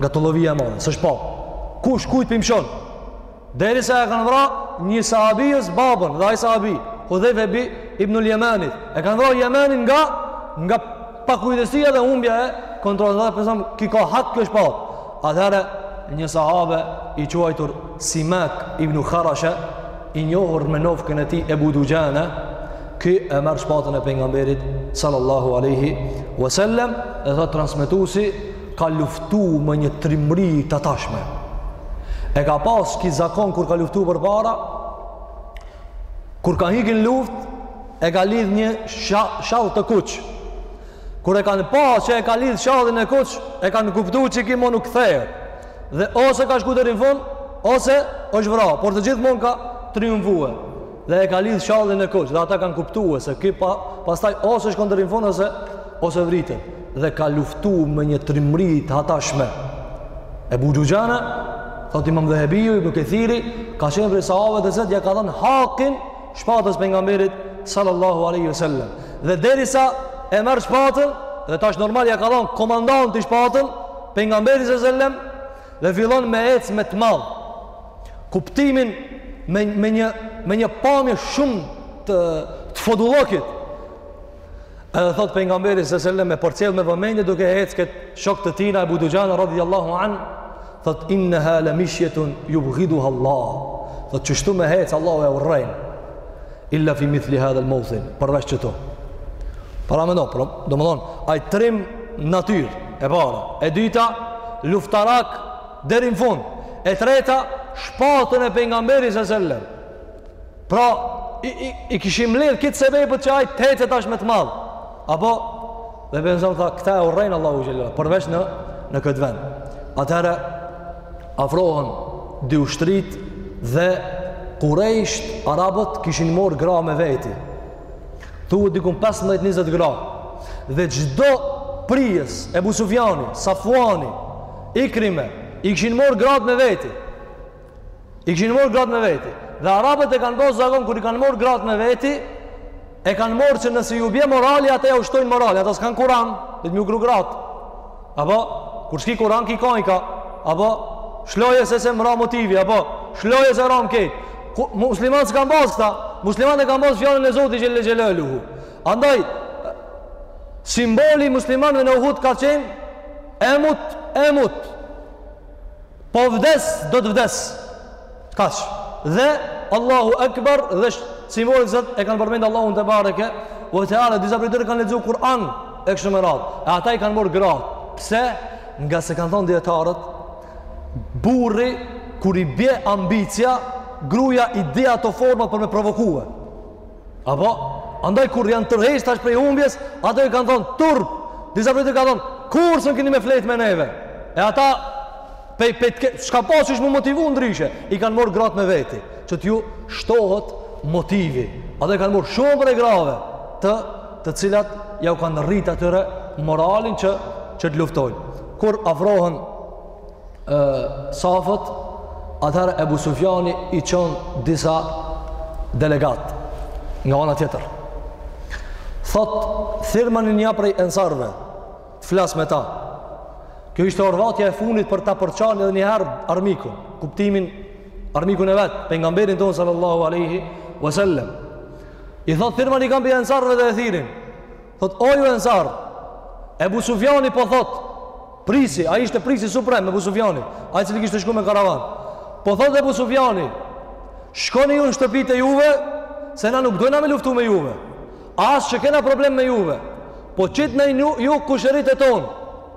Nga tollovia e madhe, s'është pa kush kujt po i mshon. Derisa e kanë vra një sahabijës babën dhe ai sahabi, Hudhejfe bi ibnul Jemanit, e kanë vra Jemanin nga nga pakujdesia dhe humbja e kontrollit. Dhe përsëm ki ka hak kjo shpatë. Atëherë një sahabe i quajtur Simak ibnu Harashe i njohur me nofkën e tij Ebu Duxhane, ky e merr shpatën e pejgamberit sallallahu alaihi wasallam e thotë transmetuesi ka luftu me një trimri të hatashme. E ka pas ky zakon kur ka luftu përpara, kur ka hik në luftë, e ka lidh një shall të kuq. Kur e kanë pa që e ka lidh shallin e kuq, e kanë kuptu që ky mo nuk kthehet. Dhe ose ka shku deri në fund, ose është vra, por gjithmonë ka triumfue. Dhe e ka lidh shallin e kuq, dhe ata kanë kuptue se ky pa, pastaj ose shkon deri në fund, ose, ose vritet. dhe ka luftu me një trimri të hatashme. Ebu Duxhane, thot imam Dhehebiu, Ibn Kethiri, ka qenë prej sahabëve të zotë, ja ka dhënë hakin shpatës Pejgamberit, sallallahu aleyhi ve sellem. Dhe derisa e merr shpatën, dhe tash normal ja ka dhënë komandanti shpatën, Pejgamberi së sellem, dhe fillon me ecë me të madh. Kuptimin me, me, një, me një pamje shumë të, të fodullokit, Edhe thot Pejgamberi së sellem e përcjell me vëmendje duke hec këtë shok të tina Ebu Duxhane radhi Allahu an thot inneha le mishjetun jubgiduha Allah thot qështu me hec Allahu e urrejn illa fi mithli hadhel meutin përveç qëtu paramendo pra, domethonë ai trim natyr e para e dyta luftarak deri në fund e treta shpatën e Pejgamberit së sellem Pra, i, i, i kishin mbledhë këto sebebet që ai të hecte ashtu me të madh. Apo, dhe Pejgamberi a.s. tha, këta e urrejnë Allahu xhelle ve ala, përveç në, në këtë vend. Atëherë, afrohën dy ushtrit dhe kurejshët, arabët, kishin morë gra me veti. Thuhet dikun 15-20 gra. Dhe çdo prijës, Ebu Sufjani, Safuani, Ikrime, i kishin morë gratë me veti. I kishin marrë gratë me veti. Dhe arabët e kanë bërë zakon kur i kanë marrë gratë me veti, e kanë marrë që nëse ju bje morali, ata ja ushtojnë morali, ata s'kanë kuran, vetëm gratë. Apo, kur s'ki kuran, ki kajka. Apo, shloje se m'ra motivi, apo, shloje se ram kejtë. Muslimanët s'kanë bazë këta, muslimanët e kanë bazë fjalën e Zotit xhel-le xhelaluhu. Andaj, simboli muslimanëve në Uhud ka qenë emit, emit. Po vdes, do të vdes. Kaq. Dhe Allahu Akbar dhe simbolin zot e kanë përmend Allahun tebareke ue teala disa prej tyre kanë lexu Kur'an e kështu me radhë. E ata i kanë marrë gratë. Pse? Nga se kanë thonë dijetarët burri kur i bie ambicia, gruaja i di ato forma për me provokue. Apo, andaj kur janë tërheq tash prej humbjes, ato i kanë thonë turp. Disa prej tyre kanë thonë, kurrë s'keni me fletë me neve? E ata, pe, pe, pe, çka pasë ish me motivu ndryshe, i kanë morë gratë me veti, që t'ju shtohet motivi. Ato i kanë morë shumë prej grave, të, të cilat ja u kanë rritë atyre moralin që, që t'luftojnë. Kur afrohen e, safët, atëherë Ebu Sufjani i çon disa delegat nga ana tjetër. Thot, thirma një një prej ensarve, të flas me ta. Kjo ishte orvatja e funit për ta përqanë edhe njëherë armikun, kuptimin armikun e vet, pejgamberin tonë sallallahu aleyhi ve sellem. I thot, thirma nikan prej ensarve dhe e thirrin. Thot, o ju ensar, Ebu Sufjani po thot, prisi, ai ishte prisi suprem, Ebu Sufjani, ai i cili kishte shku me karavan. Po thot Ebu Sufjani, shkoni ju në shtëpit e juve, se na nuk dojna me luftu me juve. As që kena problem me juve, po qitna ju, ju kushërit e tonë.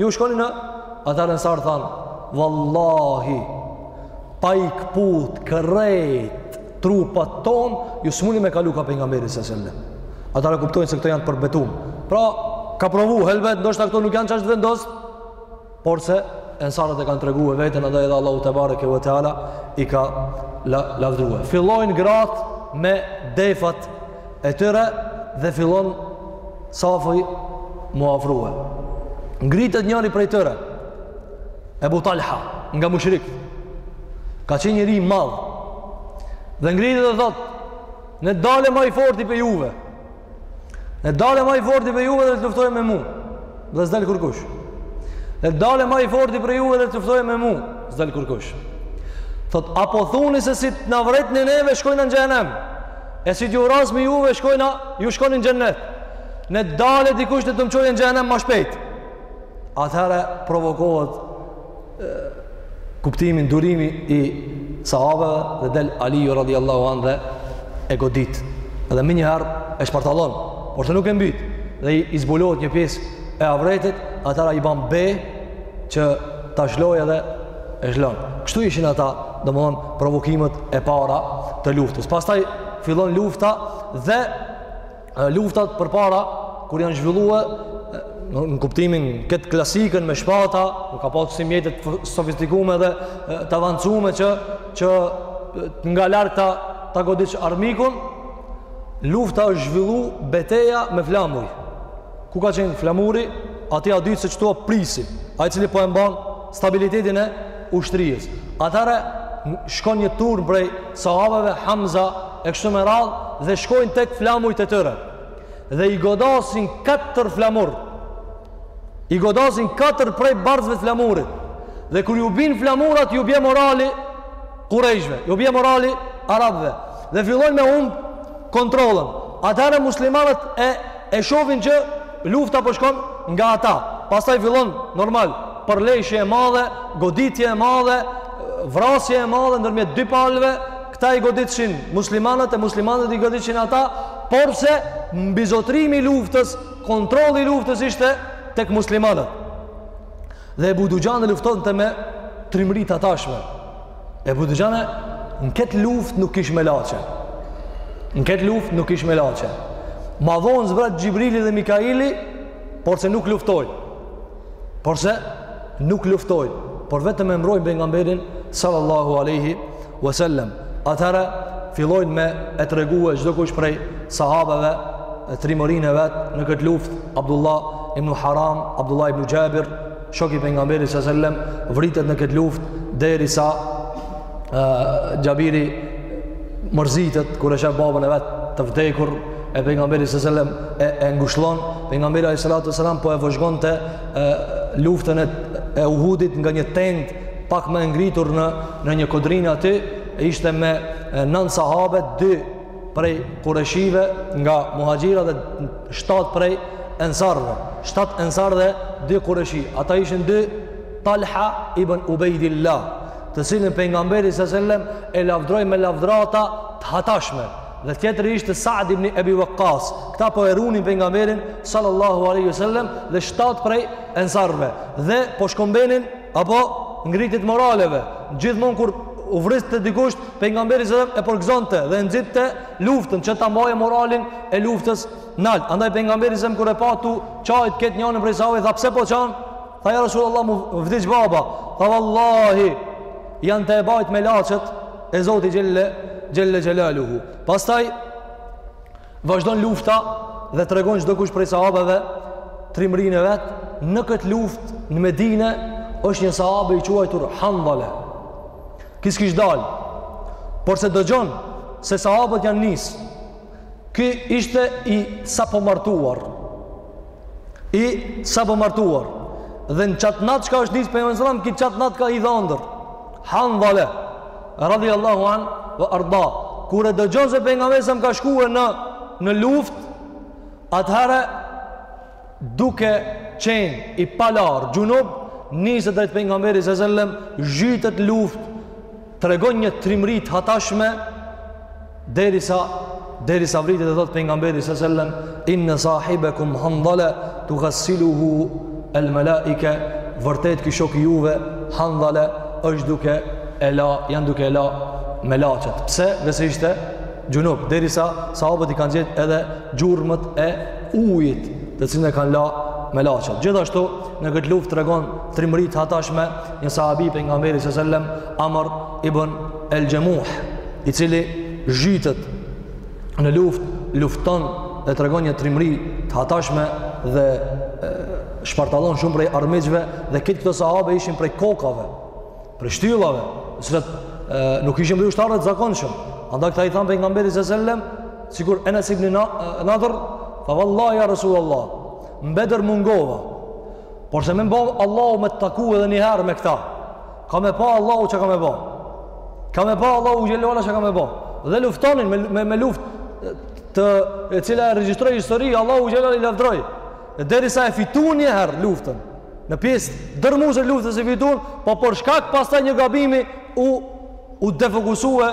Ju shkoni në, atëherë ensarët thanë, vallahi, pa i këput, krejt, trupat tonë, ju s'muni me kalu ka pejgamberi s, selle. Atëherë e kuptojnë se këto janë përbetum. Pra, ka provu, helbet, ndoshta këto nuk janë qashtu vendos, porse ensarët e kanë tregu e veten, andaj edhe Allahu tebareke ue teala, i ka la, lavdrue. Fillojnë gratë me defat e tyre dhe fillon safi m'u afrue. Ngritet njëri prej tyre, Ebu Talha, nga mushrik, ka qenë njeri i madh, dhe ngritet dhe thot, le t'dale ma i forti prej juve, le t'dale ma i forti prej juve dhe të luftoj me mu, dhe s'del kurkush, le t'dale ma i forti prej juve dhe të luftoj me mu, s'del kurkush. Thot, apo thuni se si t'na vretni neve, shkojnë në xhehenem, E si t'ju vrasmi juve shkojna, ju shkoni në xhennet. Le dale dikush të më çojë në xhennet ma shpejt. Atëherë provokohet e, kuptimin, durimi i sahabëve dhe del Aliju radiallahu anhu dhe e godit. Dhe menjëherë e shpartallon, porse nuk e mbit. Dhe i zbulohet një pjesë e avretit, atëherë i ban be që ta lshojë edhe e lshon. Kështu ishin ata, domethonë, provokimet e para të luftës. Pastaj fillon lufta dhe luftat përpara, kur janë zhvillue, në kuptimin këtë klasikën me shpata, nuk ka pasë kësi mjete të sofistikume dhe të avancume që, që nga larg ta, ta godit armikun, lufta është zhvillu beteja me flamuj. Ku ka qenë flamuri, aty a ditë se qëtu a prijsi, ai i cili po e mban, stabilitetin e ushtrijës atëherë shkon një turmë prej sahabeve Hamza e kështu me radhë dhe shkojnë tek flamujt e tyre dhe i godasin katër flamur i godasin katër prej bartësve të flamurit dhe kur ju bin flamurat ju bje morali Kurejshve, ju bje morali arabve, dhe fillojnë me humb kontrollën. Atëherë muslimanët e, e shofin që lufta po shkon nga ata. Pastaj fillon normal, përleshje e madhe, goditje e madhe, vrasje e madhe ndërmjet dy palëve, këta i goditshin muslimanët e muslimanët i goditshin ata, porse mbizotrimi i luftës, kontrolli i luftës ishte tek muslimanët. Dhe Ebu Duxhane luftonte me trimri të hatashme. Ebu Duxhane në këtë luftë nuk kish melaqe. Në këtë luftë nuk kish melaqe. Ma vonë zbret Xhibrili dhe Mikaili, porse nuk luftojnë. Porse nuk luftojnë. Por vetëm e mbrojnë pejgamberin sallallahu aleyhi Wasallam. Atëherë fillojnë me e tregue çdokush prej sahabeve trimërinë e vet në këtë luftë Abdullah ibn Haram, Abdullah ibn Xhabir, shoku i pejgamberit sallallahu alajhi wasallam, vritet në këtë luftë derisa ë Xhabiri mërzitet kur e shef babën e vet të vdekur e pejgamberi s.a.s. e, e ngushllon pejgamberi a.s. po e vëzhgonte luftën e, e Uhudit nga një tendë pak më e ngritur në në një kodrinë aty, ishte me nan sahabe dy prej kureshive nga muhaxhirët dhe shtatë prej ensarëve. Shtatë ensarë dhe dy kureshi. Ata ishin dy Talha ibn Ubejdillah, të cilin pejgamberi sa selam e lavdroi me lavdrata të hatashme. Dhe tjetri ishte Sa'd ibn Abi Waqqas. Këta po e runin pejgamberin sallallahu alaihi wasallam dhe shtatë prej ensarëve dhe po shkëmbenin apo ngritjet moraleve, gjithmonë kur u vriste dikush, pejgamberi sa e përgëzonte dhe e nxitte luftën që ta mbajë moralin e luftës nalt. Andaj pejgamberi sa kur e pa tu çajt këtë njanin prej sahabëve tha pse po çan? Tha ja Resulullah m'u vdiç baba. Tha vallahi janë tu e bajt melaqet te Zoti xhelle xhelaluhu. Pastaj Vazhdon lufta dhe tregon çdokush prej sahabëve trimërinë e vet në këtë luftë në Medine është një sahabe i quajtur Handhale ky s'kish dal porse dëgjon se sahabët janë nis ky ishte i sapomartuar i sapomartuar dhe në qatë natë çka është nis pejgamberi së sellem ky qatë natë ka hi dhandër Handhale, radiallahu anh ve arda, kur e dëgjon se pejgamberi së sellem ka shkue në, në luftë, atëherë duke qenë i palarë xhunub, niset drejt pejgamberit së sellem, zhytet n'luftë, tregon një trimëri të hatashme, Derisa, derisa vritet e thotë pejgamberi së sellem, inne sahibekum Handhale, tugassiluhu el melaike, vërtet ky shoki juve, Handhale, është duke e la, janë duke e la melaqet. Pse? Sepse ishte xhunub. Derisa sahabët i kanë gjet edhe gjurmët e ujit, të cilën e kanë la melaqet. Gjithashtu, në këtë luftë tregon trimëri të hatashme, një sahabi i pejgamberit së sellem, Amr ibn el Xhemuh, i cili zhytet në luftë, lufton dhe tregon një trimëri të hatashme dhe shpartallon shumë prej armiqve dhe këtë këto sahabe ishin prej kokave, prej shtyllave, të cilët nuk ishin prej ushtarëve të zakonshëm. Andaj këta i thanë pejgamberit sallallahu alajhi wasallam, sikur Enes ibn Nadr, tha vallahi ja Resulullah, n'Bedër mungova. Porse me m'ba Allahu me u taku edhe një herë me këta. Ka me pa Allahu ça kam me ba. Ka me pa Allahu xhelle ve ala ça kam me ba. Dhe luftonin me, me, me luftë e cila e regjistroi historia, Allahu xhelle ve ala i lavdëroi. Dhe derisa e fitun njëherë luftën. Në pjesën dërrmuese t'luftës e fitun, po për shkak pastaj një gabimi u, u defokusue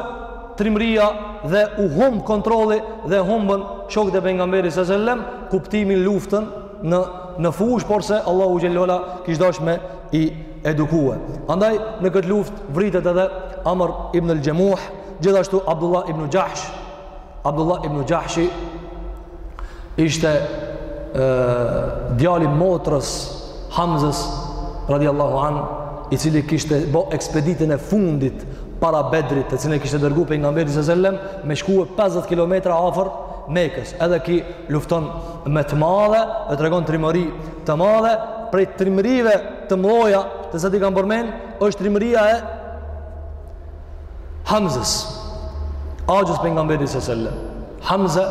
trimria dhe u humb kontrolli dhe humbën shokët e pejgamberit së sellem kuptimin luftën në, në fushë, porse Allahu xhelle ve ala kishte dasht me i edukue. Andaj në këtë luftë vritet edhe Amr ibn al Xhemuh, gjithashtu Abdullah ibn Xhahsh, Abdullah ibn Xhahshi ishte e, djali motrës Hamzës, radiallahu anh, i cili kishte bo ekspeditën e fundit para Bedrit, të cilën e kishte dërgu pejgamberi së sellem, me shkue 50 km afër Mekës, edhe ky lufton me të madhe, dhe tregon trimëri të madhe, prej trimërive të mëdha të cilat i kam përmend është trimëria e Hamzës axhës Pejgamberit së sellem Hamza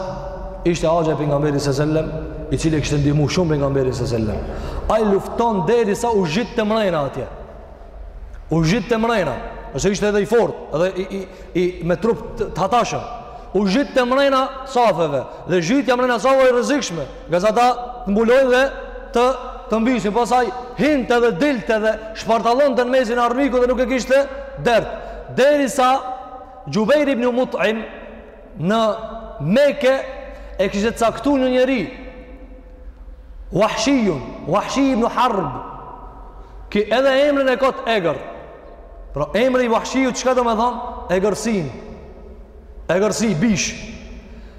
ishte axha i Pejgamberit së sellem i cili e kishte ndihmu shumë Pejgamberin së sellem ai lufton derisa u zhytte mrejna atje u zhytte mrejna se ishte edhe i fortë edhe i, i, i, me trup të hatashëm u zhytte mrejna safeve dhe zhytja mrejna safeve e rrezikshme Ngase ata të mbulojnë dhe të të mbysin, pastaj hinte dhe dilte dhe shpartallonte në mesin e armikut dhe nuk e kishte dert. Derisa Xhubejr ibn Mut'im në Mekë e kishte caktu një njeri Wahshijun, Wahshi ibn Harb, ky edhe emrin e ka të egër. Pra emri i Wahshijut, çka do me thonë? Egërsinë. Egërsi, bishë.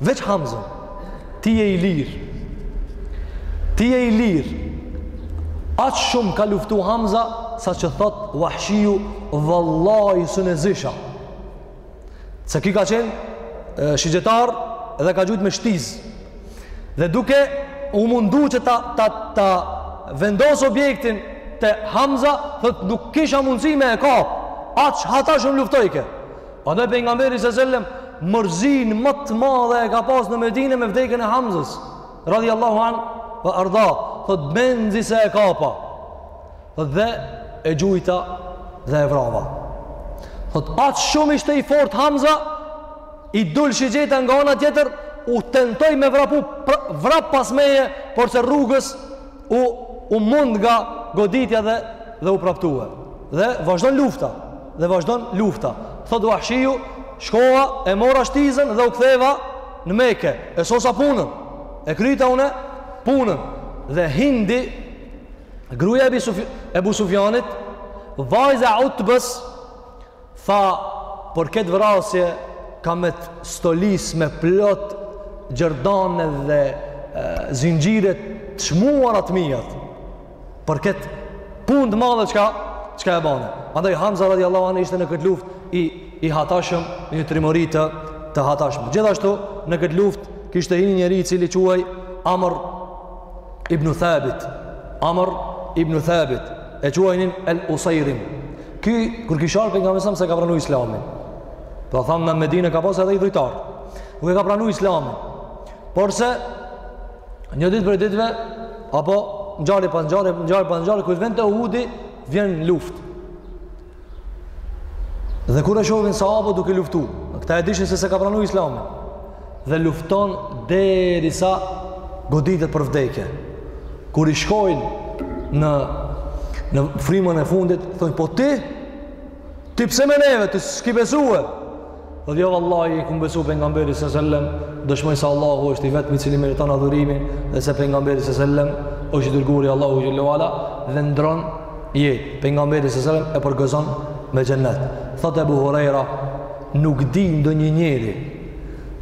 Veç Hamzën. Ti je i lirë. Ti je i lirë. Aq shumë ka luftu Hamza saqë thotë Wahshiu vallahi s'un e zisha. Se ky ka qenë shigjetar dhe ka gjujt me shtizë. Dhe duke u mundu që ta, ta, ta vendos objektin te Hamza, thotë nuk kisha mundësi me e kap. Aq hata shumë luftojke. Andaj Pejgamberi së sellem mërzinë ma të madhe e ka pas në Medinë me vdekjen e Hamzës, radiallahu anh ve erda, thotë menzi se e kapa. Thotë dhe e gjujta dhe e vrava. Thotë aq shumë ishte i fortë Hamza, i dul shigjeta nga ana tjetër, u tentoi me vrapu vrap pas meje, porse rrugës u u mund nga goditja dhe dhe u praptua. Dhe vazhdon lufta, dhe vazhdon lufta. Thotë Wahshiu, shkova e mora shtizën dhe u ktheva në Mekë. E sosa punën. E kryta unë punën dhe Hindi gruaja e Ebu Sufjanit, vajza e Utbës, Tha, për këtë vrasje kam me të stolisë me plot gjerdanë dhe zinxhirë të çmuara të mijat. Për këtë punë të madhe çka, çka e bane. Andaj Hamza radiallahu anh ishte në këtë luftë i, i hatashëm, një trimëri të, të hatashme. Gjithashtu, në këtë luftë, kishte ni njeri i cili quhej Amr ibn Thabit. Amr ibn Thabit. E quajnin El Usairim. Ky kur kish ardh Pejgamberi së sellem s'e ka pranu Islamin. Po thamë në Medinë ka pas edhe idhujtarë. Nuk e ka pranu Islamin. Porse një ditë prej ditëve apo ngjarje pas ngjarje, ngjarje pas ngjarje, kur vjen te Uhudi, vjen luftë. Dhe kur e shohin sahabët duke luftu, këta e dishin se s'e ka pranu islami, dhe lufton deri sa goditet për vdekje. Kur i shkojnë në, në frimën e fundit, thonë, po ti, ti pse me neve, ti s'ki besue, Dhe jo vallahi i kum besu pejgamberit sallallahu alajhi wasallam, dëshmoj se Allahu është i vetmi i cili meriton adhurimin dhe se pejgamberi sallallahu alajhi wasallam është i dërguari i Allahut xhele ve ala dhe ndron jetë, pejgamberi sallallahu alajhi wasallam e përgëzon me xhennet. Thot Ebu Hurejra, nuk di ndonjë njeri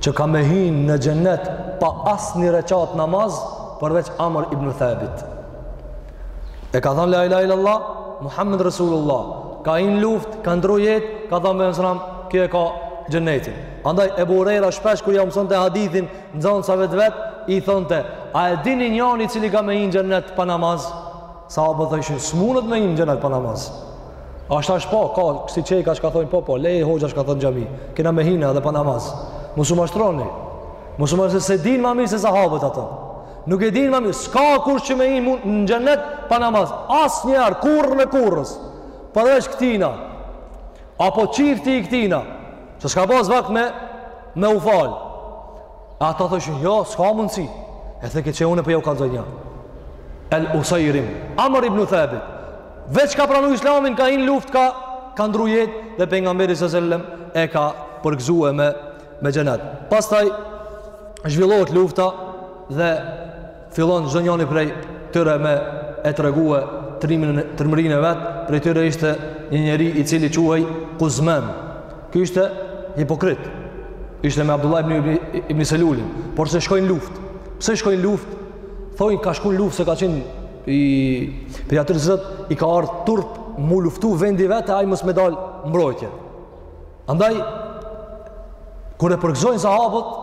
që ka me hynë në xhennet pa asnjë rekat namaz përveç Amr ibn Thabit. E ka thënë la ilaha illallah Muhammed Rasulullah. Ka hi n'luft, ka ndru jet, ka thënë pejgamberi sallallahu alajhi wasallam, ky e ka xhennetin. Andaj, Ebu Hurejra shpesh kur jau mësonte hadithin nxansave t'vet, i thonte, a e dini njani i cili ka me hi n'xhennet pa namaz? Sahabët thoshin, s'mundet me hi n'xhennet pa namaz. A është ashtu, po, ka, kësi qej ka çka thojnë, po, po, le hoxha çka thon n'xhami, kena me hi na edhe pa namaz. Mos u mashtroni, mos u mashtroni, s'e din ma mirë se sahabët ato. Nuk e dinë ma mirë, s'ka kush që me hi në xhennet pa namaz. Asnjeri, kurrën e kurrës. Përveç këtina. Apo çifti i këtina. Që s'ka pas vakt me, me u falë. Ata thoshin, jo, s'ka mundësi. E thojke qe une po jau kallëzoj një. El Usajrim. Amr ibn Thabit. Veç ka pranu islamin, ka hi n'luft, ka, ka ndru jetë. Dhe pejgamberi sallallahu alajhi wasallam e ka përgëzue me me xhenet. Pastaj zhvillohet lufta dhe fillon çdo njëri prej tyre me e tregue trimin trimrin e vet, prej tyre ishte një njeri i cili quhej Kuzman. Ky ishte hipokrit. Ishte me Abdullah ibn ibn Selulin, porse shkoi në luftë. Pse shkoi në luftë? Thojnë ka shkuar në luftë se ka qenë prej atyre, i ka ardhur turp m'u luftu vendi i vet e ai mos me dal n'mbrojtje. Andaj, kur e përgëzojnë sahabët,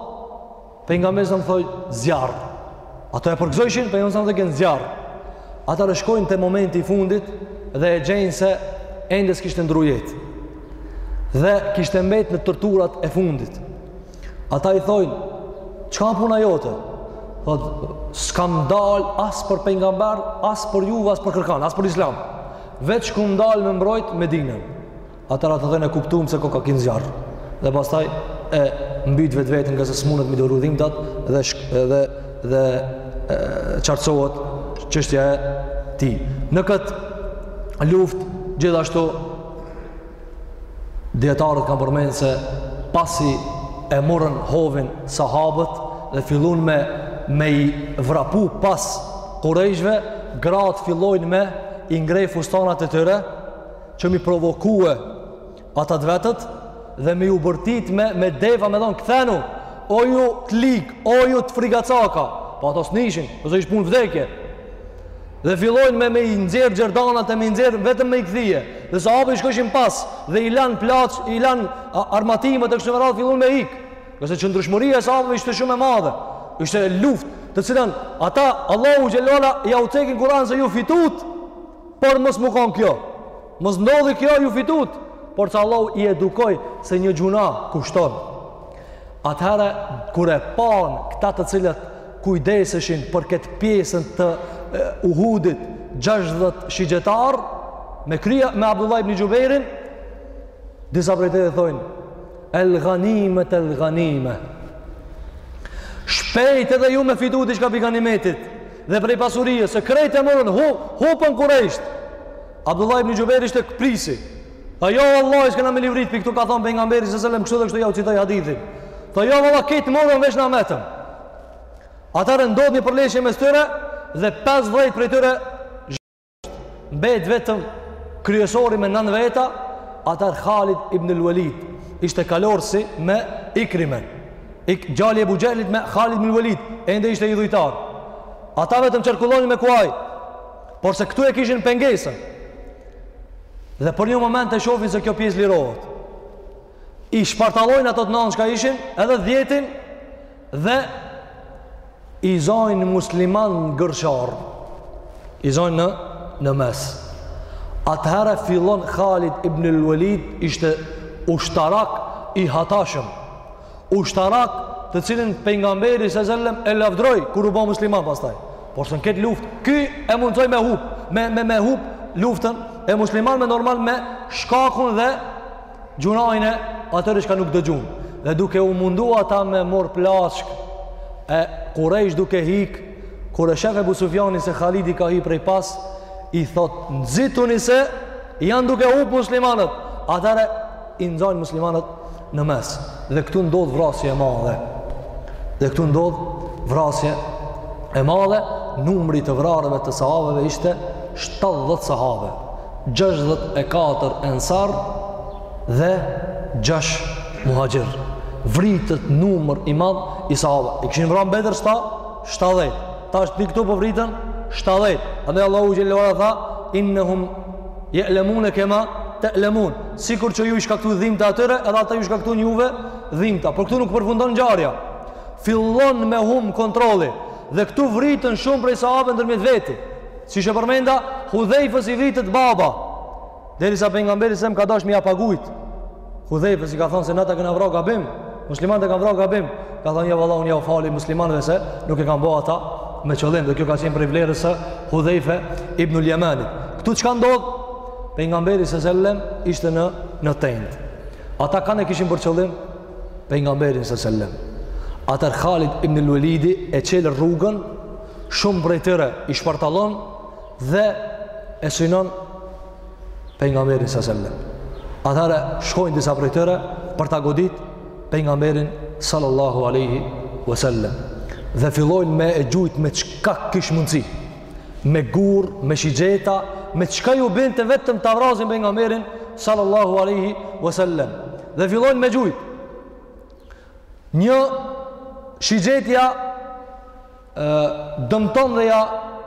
pejgamberi sallallahu alajhi wasallam thoi n'zjarr. Ato e përgëzojshin, pejgamberi sallallahu alajhi wasallam thojke n'zjarr. Ata i shkojnë te momenti i fundit dhe e gjejnë se ende s'kishte ndru jetë. Dhe kishte mbetë në torturat e fundit. Ata i thojnë, çka puna jote? Thot, s'kam dal as për pengamber, as për juve, as për kërkan, as për islam. Veç kum dal me mbrojt Medinën. Atëherë ata thonë e kuptuam se koka ky n'zjarr. Dhe pastaj e mbyt vetveten nga se s'munet me i duru dhimbtat dhe dhe dhe qartësohet çështja e tij. Në kët luftë gjithashtu dietarët kanë përmendur se pasi e morën hovin sahabët dhe fillun me me i vrapu pas kurejshve, gratë fillojnë me i ngrej fustanat e tyre, që me i provokue ata të vetët dhe me iu bërtit me, me defa me thonë kthenu o ju të lig o ju të frigacaka po ato s'nishin ose ish punë vdekje dhe fillojnë me me i nxjerr gjerdanat e me i nxjerr vetëm me i kthy dhe sa i shkojshin pas dhe i lanë plaçkë i lanë armatimet e kështu në radhë fillojnë me ik edhe pse ndryshmëria sa ishte shumë e madhe ishte luftë të cilën ata Allahu xhelle ala ja u cek në Kuran se ju fitut Por mos me kon kjo. Mos ndodhi kjo ju fitut. Por që Allahu i edukoi se një gjynah kushton. Atëherë, kur e panë këta të cilët kujdeseshin për këtë pjesën të Uhudit, 60 shigjetarë, me krye, me Abdullah ibn Xhubejrin, disa prej tyne thojnë, el ganime, el ganime, shpejt edhe ju me fitu diçka pi ganimetit, Dhe prej pasurisë, se krejt e morën, hu, hupën kurejshët. Abdullah ibn Xhubejr ishte ky prijësi. Tha, jo vallahi, s'kena me livrit pi këtu, ka thonë, pejgamberi s.a. sel-lem, kështu dhe kështu ja u citoi hadithin. Tha, jo valla, krejt morën veç na metëm. Atëherë ndodh një përleshje mes tyre, dhe 50 prej tyre mbet vetëm kryesori me nan veta atëherë Halid ibn el-Velid ishte kalorës me Ikrimen ky djali i Ebu Xhehlit me Halid ibn el-Velid ende ishte idhujtar ata vetëm qarkullonin me kuaj por se këtu e kishin pengesën dhe për një moment e shofin se kjo pjesë lirohet i shpartallojnë ata të nan çka ishin edhe të dhjetin Dhe i zojnë muslimanët në gërsharë, i zojnë në, në mes. Atëherë fillon Halid ibn el-Velid ishte ushtarak i hatashëm. Ushtarak të cilin pejgamberi s.a. sel-lem e lavdroi kur u bë musliman pastaj. Por se në këtë luftë, ky e mundësoi me hup, me me me hup luftën e muslimanëve normal me shkakun dhe Gjynahin e atyre çka nuk dëgjun. Dhe duke u mundu ata me mor plaçkë e kurejsh duke hik, kur e shef Ebu Sufjani se Halidi ka hi prej pas, i thot nxituni se janë duke hup muslimanët. Atëherë i nxajnë muslimanët në mes. Dhe këtu ndodh vrasje e madhe. Dhe këtu ndodh vrasje e madhe. Numri i të vrarëve të sahabeve ishte 70 sahabe. gjashtëdhjetë e katër ensarë dhe gjashtë muhaxhirë. Vritet numër i madh i sahabëve. I kishin vra në Bedër shta shtatëdhjetë. Tashti këtu po vriten shtatëdhjetë. Andaj Allahu xhelle ve ala tha innehum je'lemune kema te'lemun. Sikur që ju i shkaktut dhimbta atyre, edhe ata ju shkaktun juve dhimbta. Por këtu nuk përfundon ngjarja. Fillon me hum kontrolli dhe këtu vriten shumë prej sahabëve ndërmjet veti. Siç e përmenda, Hudhejfës i vritet baba, derisa pejgamberi sallam ka dash me ja pagujt. Hudhejfës i ka thonë se na ta kena vra gabim, muslimantë ta kan vra gabim. Ka thonë, jo vallahi, unë jau fali muslimanëve se nuk e kan bo ata me qëllim. Dhe kjo ka qenë prej vlerës së Hudhejfe ibnul Jemanit. Këtu çka ndodh? Pejgamberi sallam ishte në, në tendë. Ata kanë e kishin për qëllim pejgamberin sallam. Atëherë Khalid ibnul Velidi e çel rrugën shumë prej tyre i shpartallon dhe e synon pejgamberin sallam. Atëherë shkojnë disa prej tyre për ta godit pejgamberin sallallahu alaihi wasallam. Dhe fillojnë me e gjujt me çka kish mundsi. Me gur, me shigjeta, me çka ju bënte vetëm ta vrasin pejgamberin sallallahu alaihi wasallam. Dhe fillojnë me gjujt. Një shigjeta e dëmton dhe ja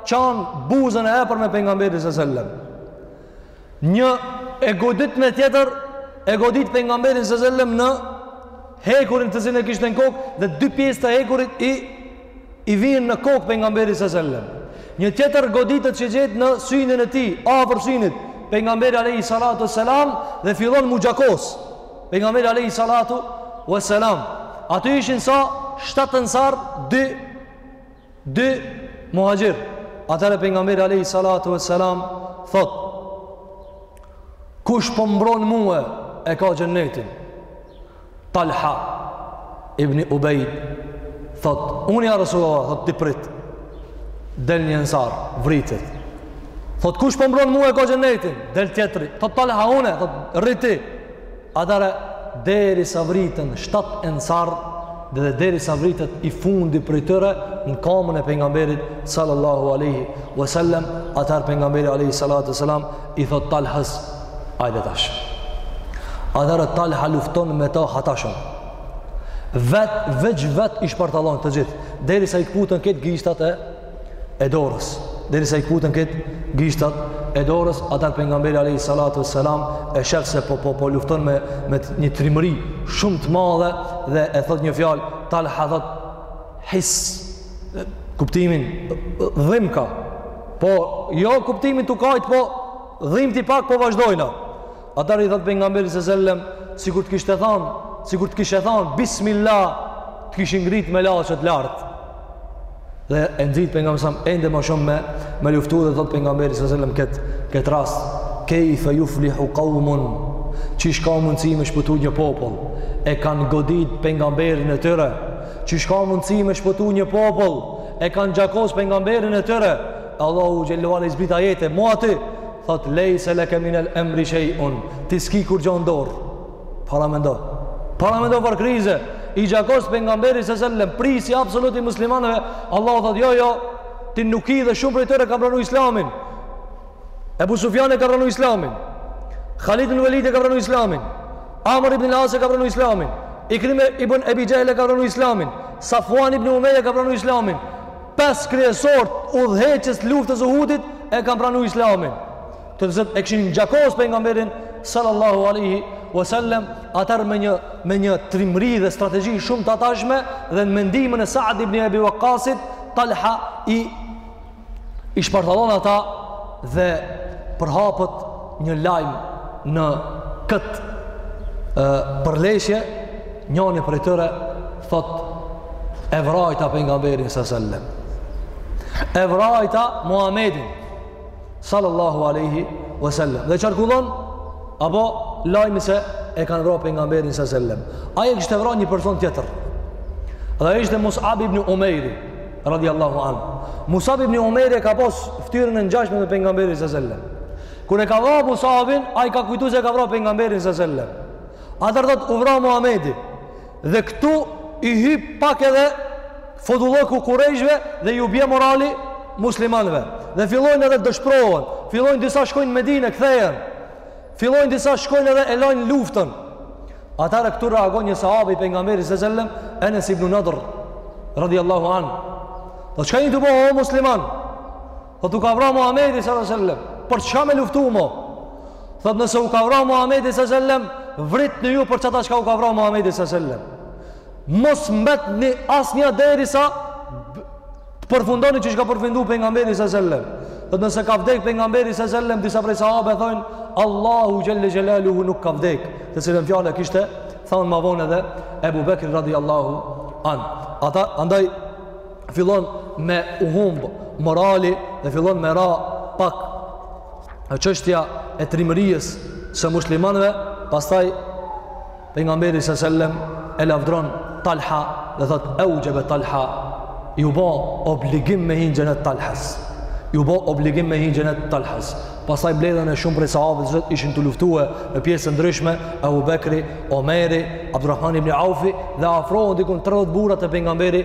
çan buzën e epërme pejgamberit sallallahu alajhi wasallam. Një e godit me tjetër e godit pejgamberin sallallahu alajhi wasallam në hekurin të cilin e kishte në kokë dhe dy pjesë të hekurit i i hijnë në kokë pejgamberit sallallahu alajhi wasallam. Një tjetër goditje që e gjet në synin e tij, afër synit, pejgamberi alayhi salatu selam dhe fillon mu gjakos. Pejgamberi alayhi salatu wa salam. Aty ishin sa 7 ansar, 2 2 muhajir. Atëherë pejgamberi alayhi salatu wa salam thot Kush po m'mbron mua e ka xhenetin. Talha ibn Ubejd thot unë ja Rasulullah thot ti prit. Del një ansar, vritet. Thot kush po m'mbron mua e ka xhenetin. Del tjetri. Thot Talha unë, thot rri ti. Atëherë, derisa vriten shtatë ensar dhe derisa vritet i fundi prej tyre në kamën e pejgamberit sallallahu alaihi wasallam, atëherë pejgamberi alaihi salatu wasalam i thot Talhës, hajde tash. Atëherë Talha lufton me ta hatashëm. Vet veç vet i shpartallon të gjithë, derisa i kputen këto gishtat e e dorës derisa i kputen këto gishtat e dorës atëherë pejgamberi alayhi salatu selam e shef se po po po lufton me me një trimëri shumë të madhe dhe e thot një fjalë Talha thot his kuptimin dhimka po jo kuptimin tu kajt po dhimti pak po vazhdojna Atëherë i thot pejgamberi sallam, sikur të kishte thënë, sikur të kishe thënë bismillah, të kishin ngrit melaqet lart. Dhe e nxit pejgamberi sallam ende më shumë me me luftu dhe thot pejgamberi sallam n'kët kët rast, kayfa yuflihu qawmun qysh ka mundësi me shpëtu një popull e kanë godit pejgamberin e tyre qysh ka mundësi me shpëtu një popull e kanë gjakos pejgamberin e tyre Allahu xhelle ue ala i zbrit ajete, mo aty thot lejse leke minel emri shej'un, ti s'ki kurgjo n'dorë. Para mendo. Para mendo për krize. I gjakos pejgamberi sa sellem, prijsi absolut i muslimanëve, Allahu thot jo, jo, ti nuk e di dhe shumë prej tyre kanë pranu islamin. Ebu Sufjani e ka pranu islamin. Halid ibn Velidi e ka pranu islamin. Amr ibnul Asi e ka pranu islamin. Ikrime ibn Ebi Xhehli e ka pranu islamin. Safuan ibn Umeje e ka pranu islamin. Pesë kryesorët udhëheqës të luftës së Uhudit e kanë pranu Islamin. Të cilët e kishin gjakos pejgamberin sallallahu alaihi wasallam, atëherë me një me një trimëri dhe strategji shumë të jashtme dhe në ndihmën e Sa'd ibn Abi Waqqasit, Talha i i shpartallon ata dhe përhapët një lajm në kët përleshje njëri prej tyre thot e vrajta pejgamberin sa sallam e vrajta Muhamedin sallallahu alaihi wasallam dhe qarkullon prapë lajmi se e kanë vra pejgamberin sa sallam ai kishte vrarë një person tjetër dhe ishte Mus'ab ibn Umair radijallahu an Musab ibn Umejri e ka pas ftyrën e ngjashme me pejgamberin sa selam kur e ka vra Musabin ai ka kujtu se e ka vra pejgamberin sa selam atëherë thot u vra Muhamedi dhe këtu i hyp pak edhe fodullëku kurejshve dhe ju bie morali muslimanve dhe fillojnë edhe dëshprohen fillojnë disa shkojnë Medinë kthehen Fillojnë disa shkojnë edhe e lajnë luftën. Atëherë këtu reagon një sahab i pejgamberit sa sellem, Enes ibn Nadr, radijallahu anh. Thot çka jeni tu bo o musliman? Thot u ka vra Muhammedi sa sellem, për çka me luftu mo? Thot nëse u ka vra Muhammedi sa sellem, vritnu ju për qeta çka u ka vra Muhammedi sa sellem. Mos mbetni asnjë derisa Të përfundoni qysh ka përfundu pejgamberi sa sellem. Thot nëse ka vdek pejgamberi sa sellem, disa prej sahabëve thonë, Allahu xhele xhelaluhu nuk ka vdek. Të cilën fjalë e kishte thanë ma vonë edhe, Ebu Bekri radijallahu anh. Ata, andaj, fillon me u humbë morali dhe fillon me ra pak çështja e trimërisë së muslimanëve, pastaj Pejgamberi sa selam e lavdron Talhan dhe thot euxhebe Talha ju bo obligim me hi n'xhenet Talhas ju bo obligim me hi n'xhenet Talhas pastaj mblidhen edhe shumë prej sahabëve të cilët ishin tu luftu në pjesë t'ndryshme Ebu Bekri, Omeri, Abdurrahman ibn Aufi dhe afrohen dikun 30 burra te pejgamberi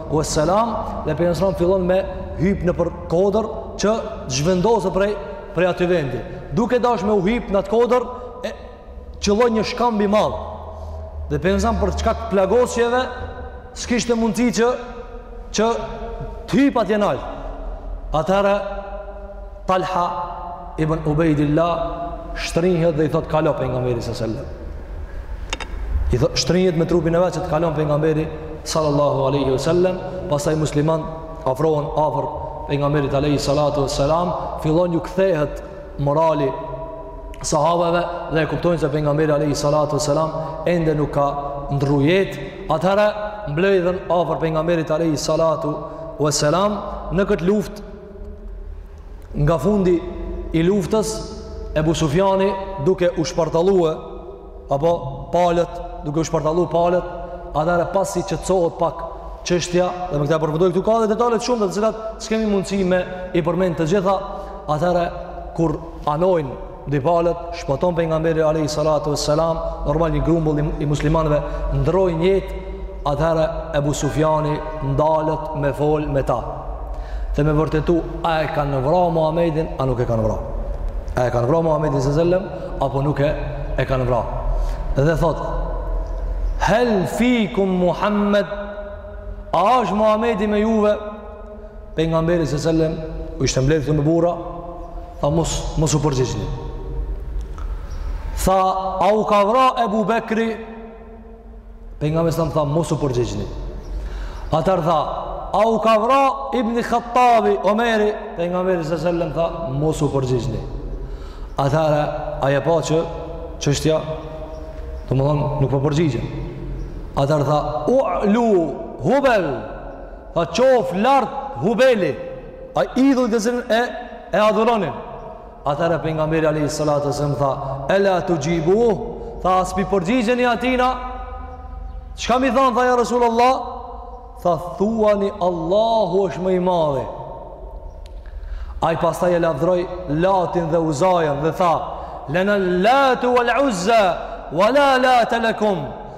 u selam dhe pejgamberi alejhi selam fillon me hyp nëpër kodër që zhvendoset prej prej aty vendi duke dash me u hyp në atë kodër e qëlloi një shkamb i madh dhe pejgamberi për shkak të plagosjeve s'kishte mundësi që që të hyp atje nalt atëherë Talha ibn Ubejdillah shtrihet dhe i thotë kalo pejgamberi së sellem. I thotë shtrihet me trupin e vet që të kalon pejgamberi sallallahu aleyhi wa sellem. Pastaj muslimanët afrohen afër pejgamberit aleyhi salatu wa salam. Fillon ju kthehet morali sahabeve dhe e kuptojnë se pejgamberi aleyhi salatu wa salam ende nuk ka ndrru jetë. Atëherë mbledhen afër pejgamberit aleyhi salatu wa salam në këtë luftë nga fundi i luftës Ebu Sufjani duke u shpartallue apo palët duke u shpartallu palët atëherë pasi qetësohet pak çështja dhe me këta përfundoj këtu ka edhe detalet shumë dhe të cilat s'kemi mundësi me i përmend të gjitha atëherë kur anojnë Dy palët, shpëton pejgamberi Alejhi Salatu e Selam, normal një grumbull i muslimanëve ndrrojnë jetë, atëherë Ebu Sufjani ndalet me fol me ta. Dhe me vërtetu, a e kanë vra Muhammedin, a nuk e kanë vra. A e kanë vra Muhammedin së zëllëm, apo nuk e, e kanë vra. Dhe thotë, hel fikum Muhammed, a është Muhammedi me juve, Pejgamberi sallallahu alajhi wasallam u ishte mbledhur këtu me burra, tha mos mos u përgjigjni. Tha, a u ka vra Ebu Bekri? Pejgamberi selam tha, mos u përgjigjni. Atëherë tha, a u ka vra Ibni Khattabi, Omeri? Pejgamberi selam tha, mos u përgjigjni. Atëherë, ai e pa që, çështja, domethënë, nuk po përgjigjen. Atëherë tha, ulu Hubel, Tha qoftë lart Hubeli, ai idhull të cilin e e adhuronin. Atëherë pejgamberi alayhi salatu wasallam tha, "Ela tujibu?" Tha a s'po i përgjigjeni atina. Çka me i thonë tha ja Resulullah? Tha thuani Allahu është më i madhi. Ai pastaj e lavdroi Latin dhe Uzajën dhe tha, "Lana Latu wal Uzza, wala lata lakum."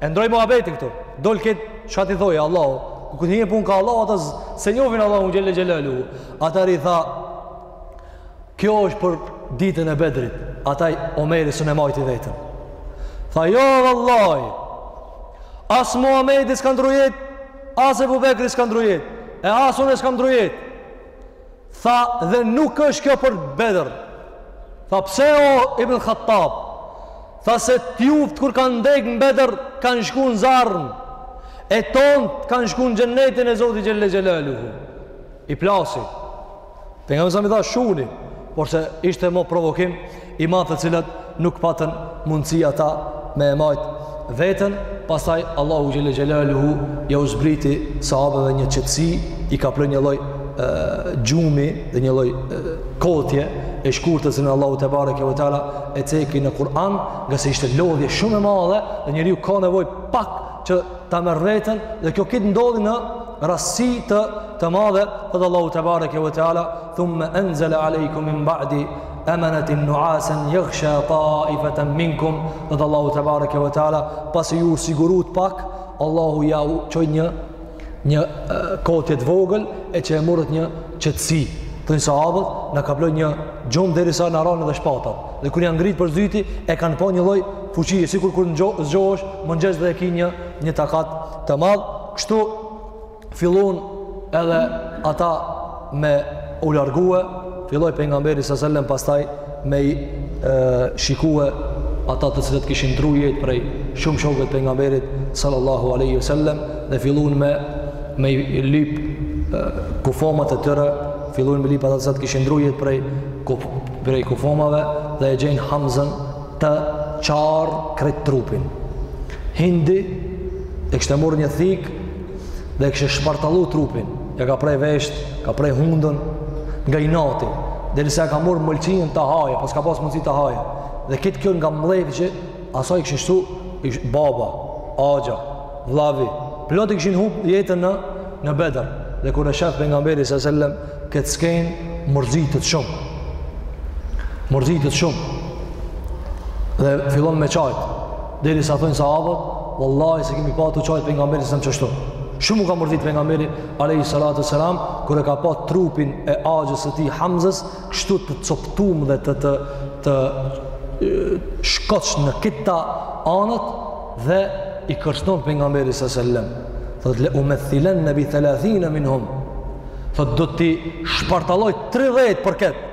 E ndrroi muhabetin këtu. Dol ke çka t'i thojë Allahut. Ku kur hin e punë ka Allahu ata s'e njohin Allahun xhelle xhelaluhu. Atëherë i tha Kjo është për ditën e Bedrit. Atëherë Omeri s'un e majti veten. Tha jo vallahi. As Muhamedi s'ka ndrru jetë, as Ebu Bekri s'ka ndrru jetë, e as unë s'kam ndrru jetë. Tha edhe nuk është kjo për Bedër. Tha pse o Ibn Khattab? Tha se të juftë kur kanë vdek në Bedër, kanë shku në zjarrm. E tont kanë shku në xhenetin e Zotit xhel-le xhelaluhu. I plasi. Pejgamberi s.a.s. i tha shuni, por se ishte mo provokim, I madh, të cilët nuk patën mundësi ata me e majt veten, pasaj Allahu xhel-le xhelaluhu jau zbriti sahabeve një qetësi, i kaploi një lloj e, gjumi dhe një lloj e, kotje e shkurt të cilën Allahu tebareke ve teala e ceki në Kur'an, ngase ishte lodhje shumë e madhe dhe njeriu ka nevojë pak që ta merr veten dhe kjo kjo ndodhi në rasi të, të madhe thot Allahu tebareke ve teala thumme enzele alejkum min ba'di Emeneten nuasen jagsha taifeten minkum dhe dhe Allahu tebareke ve teala pasi u sigurut pak Allahu ja u qoj një një kotjet vogël e që e murët një qetësi thojn sahabët na kaploi një gjumë derisa na ranë edhe shpatat dhe kur janë ngritë për zyti e kanë pa një lloj fuqie sikur kur zgjohesh mëngjes dhe e ki një një takat të madh kështu fillun edhe ata me u largue, filloi Pejgamberi s.a. sellem pastaj me i e, shikue ata të cilët kishin ndrru jetë prej shumë shokëve t'Pejgamberit sallallahu aleyhi ve sellem dhe fillon me me i lip e, kufomat e tyre fillon me lip ata të cilët kishin ndrru jetë prej, kuf, prej kufomave dhe e gjejnë Hamzën të çarë krejt trupin Hindi e kishte marrë një thikë dhe e kishte shpartallu trupin, ja ka pre veshtë, ka pre hundën, nga inati, derisa e ka marrë mëlçinë të haje, pas ka pas mëlçi të haje, dhe krejt kjo nga mllefi që, asaj kishin shku, ishte baba, axha, vllavi, plot i kishin hup jetën në, në Bedër, dhe kur e shef Pejgamberi s.a. sellem, këtë skenë, mërzitet shumë, mërzitet shumë, dhe fillon me qajtë, Derisa thonë sahabët, Wallahi s'e kemi pa tu qajtë Pejgamberin s.a.s. qështu. Shumë u ka mërzit Pejgamberi, alejhi salatu ve selam, kur e ka pa trupin e axhës së tij Hamzës, kështu të coptum dhe të, të, të, të shkoç në këta anët dhe i kërcnon Pejgamberi s.a. sellem. Thot, le umethilenne bi thelathine minhum. Thot, do t'i shpartalloj 30 për këtë.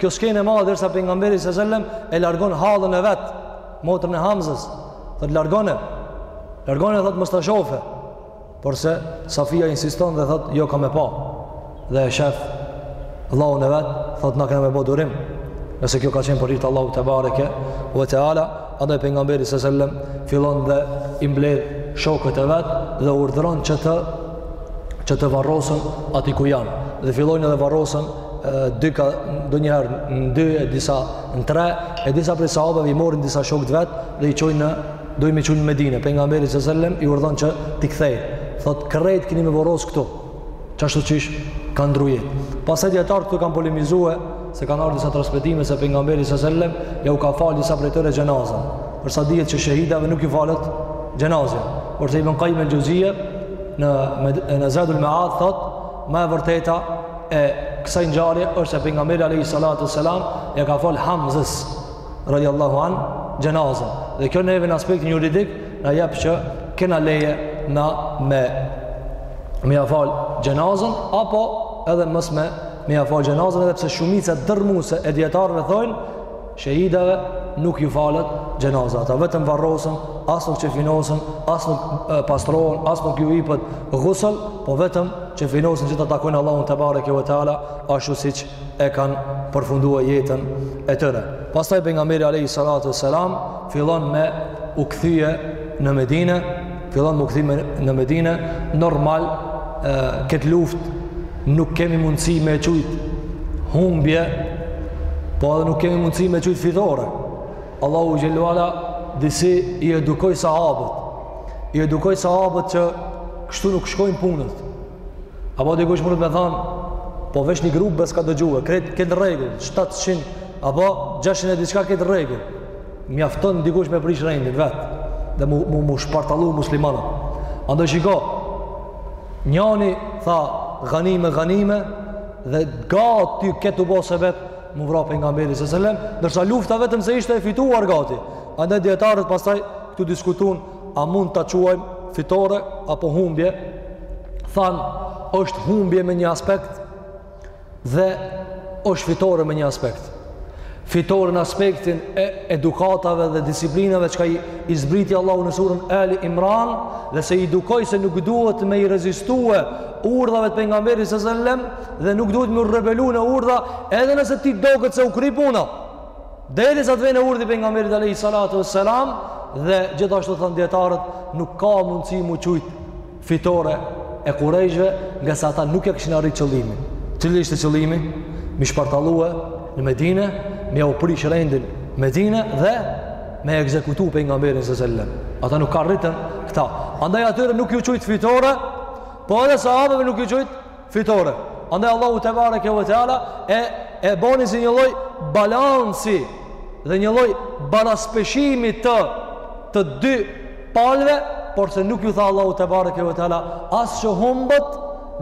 Kjo skenë e madhe derisa pejgamberi sallallahu alajhi wasallam e largon hallën e vet, motrën e Hamzës, thotë largone. Largone thotë mos ta shofe. Por se Safia insiston dhe thotë jo kam me pa. Dhe e shef vëllaun e vet, thotë na kena me bo durim. Nëse kjo ka qenë për hir të Allahut tebareke ve teala, andaj pejgamberi sallallahu alajhi wasallam fillon dhe i mbledh shokët e vet dhe urdhëron që të që të varrosen aty ku janë dhe fillojnë edhe varrosen dy ka ndonjëherë në dy e disa në tre e disa prej sahabeve i morin disa shokët vet dhe i çojnë në dojnë me i çu në Medinë pejgamberi sallallahu alajhi wasallam i urdhon që t'i kthejnë thot krejt keni me varros këtu qashtu qysh kanë ndrru jetë pastaj dijetarët këtu kanë polemizuar se kanë ardhur disa transmetime se pejgamberi sallallahu alajhi wasallam ja u ka falë disa prej tyre xhenazën për sa dihet që shehidave nuk i falet xhenaza por se ibn Qayyim al-Xheuzije në në Zadul Ma'ad thot Ma e vërteta e kësaj ngjarje është se pejgamberi alayhi salatu wasalam ja ka fal Hamzës radiallahu an xhenazën. Dhe kjo neve në aspektin juridik na jep që kena leje na me me ja fal xhenazën apo edhe mos me me ja fal xhenazën edhe pse shumica dërmuese e dijetarëve thonë Shehidave nuk ju falet xhenaza, ata vetëm varrosen, as nuk qefinosen, as nuk pastrohen, as nuk ju ipet ghusl, po vetëm qefinosen që ta takojnë Allahun tebareke ve teala ashtu siç e kanë përfunduar jetën e tyre. Pastaj pejgamberi alayhi salatu selam fillon me u kthye në Medinë, fillon me u kthye në Medinë, normal këtë luftë nuk kemi mundësi me e qujt humbje, po edhe nuk kemi mundësi me e qujt fitore. Allahu xhelle ve ala disi i edukoi sahabët, i edukoi sahabët që kështu nuk shkojnë punët. Apo dikush munet me thanë, po veç një grup be s'ka dëgjue, krejt këtë rregull, 700, apo 600 e diçka këtë rregull. Mjafton dikush me prish rendin vet dhe mu mu, mu shpartallu muslimanët. Andaj shiko. Njani tha ganime ganime dhe gati këtu u bo sebep mu vra pejgamberi sallallahu alajhi wasallam, ndërsa lufta vetëm se ishte e fituar gati. Andaj dijetarët pastaj këtu diskutuan a mund ta quajmë fitore apo humbje. Thanë është humbje me një aspekt dhe është fitore me një aspekt fitore në aspektin e edukatave dhe disiplinave çka i, i zbriti Allahu në surën Ali Imran dhe se i edukoi se nuk duhet me i rezistue urdhave të pejgamberit sallallahu alajhi wasallam dhe nuk duhet me u rebelu në urdha edhe nëse ty doket se u kry puna derisa të vjen urdhi pejgamberit alejhi salatu ve selam dhe gjithashtu thanë dijetarët nuk ka mundësi mu qujt fitore e Kurejshve, nga se ata nuk e kishin arrit qëllimin. Cili ishte qëllimi? Mi shpartallue në Medine, me ia u prish rendin Medine dhe me ekzekutu pejgamberin alayhi selam. Ata nuk e arritën këta. Andaj atyre nuk ju qujt fitore, po edhe sahabëve nuk ju qujt fitore. Andaj Allahu te bareke ve teala e e boni si një lloj balansi dhe një lloj baraspeshimi të të dy palëve, por se nuk ju tha Allahu te bareke ve teala as që humbët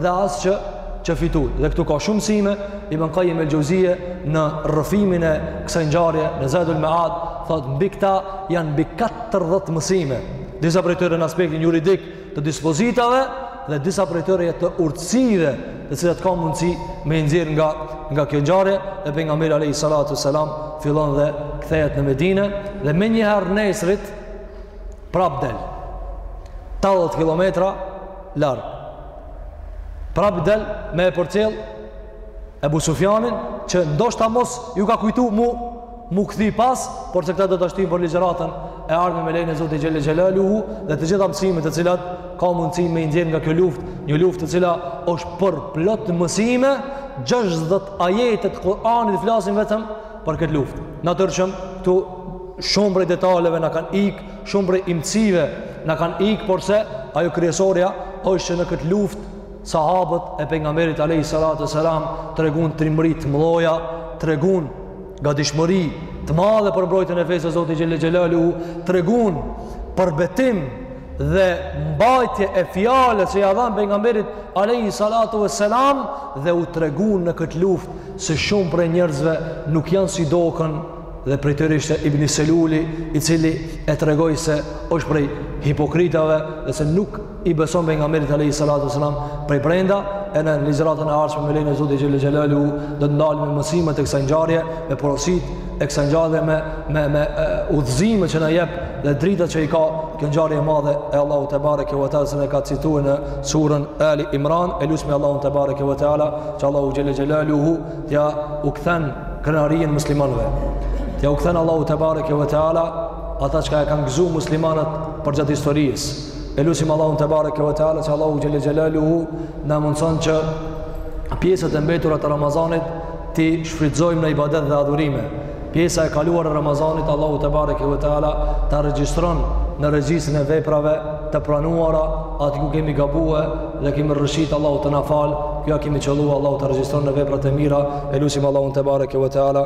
dhe as që që fitut. Dhe këtu ka shumë mësime Ibn Qayyim el Xheuzije në rrëfimin e kësaj ngjarje në Zadul Mead, thotë mbi këta janë mbi 40 mësime. Disa prej tyre në aspektin juridik, të dispozitave dhe disa prej tyre të urtësive, të cilat ka mundësi me i nxjerr nga nga kjo ngjarje dhe pejgamberi alayhi salatu selam fillon dhe kthehet në Medinë dhe menjëherë nesrit prap del 80 kilometra larg prap del me e përcjell Ebu Sufjanin që ndoshta mos ju ka kujtu mu mu kthy pas por se këta do ta shtim për ligjeratën e ardhme me lejen e Zotit xhele xhelaluhu dhe të gjitha mësimet të cilat ka mundësi me i nxjerr nga kjo luft një luft e cila është për plot mësime 60 ajete t'Kur'anit flasin vetëm për këtë luft natyrshëm këtu shumë prej detaleve na kanë ik shumë prej imcive na kanë ik porse ajo kryesorja është që në këtë luft Sahabët e pejgamberit alayhi salatu wasalam treguan trimëri të mëdha, treguan gatishmëri të madhe për mbrojtjen e fesë së Zotit xhele xhelaluhu, treguan përbetim dhe mbajtje e fjalës që ia dhan pejgamberit alayhi salatu wasalam dhe u treguan në këtë luftë se shumë prej njerëzve nuk janë si doken dhe prej tyre ishte Ibn Seluli i cili e tregoi se është prej hipokritave dhe se nuk i beson pejgamberit alayhi salatu wasalam prej brenda e në ligjëratën e ardhshme me lejen e Zotit xhele xhelaluhu do të ndalim me mësimet e kësaj ngjarje me porositë e kësaj ngjarje me me me udhëzime që na jep dhe drita që i ka kjo ngjarje e madhe e Allahu te bareke ve teala se na ka citue në surën Ali Imran e lusmi Allahun te bareke ve teala që Allahu xhele xhelaluhu t'ja u kthen krenarinë muslimanëve t'ja u kthen Allahu te bareke ve teala ata çka e kanë gëzu muslimanët përgjatë historisë E lusim Allahun tebareke ve teala, që Allahu xhele xhelaluhu, na mundëson që pjesët e mbetura të Ramazanit t'i shfrytëzojmë në ibadet dhe adhurime. Pjesa e kaluar e Ramazanit, Allahu tebareke ve teala, ta regjistron në regjistrin e veprave të pranuara, aty ku kemi gabue dhe kemi rrëshqit Allahu të na falë, ku kemi qëllu Allahu ta regjistron në veprat e mira, e lusim Allahun tebareke ve teala,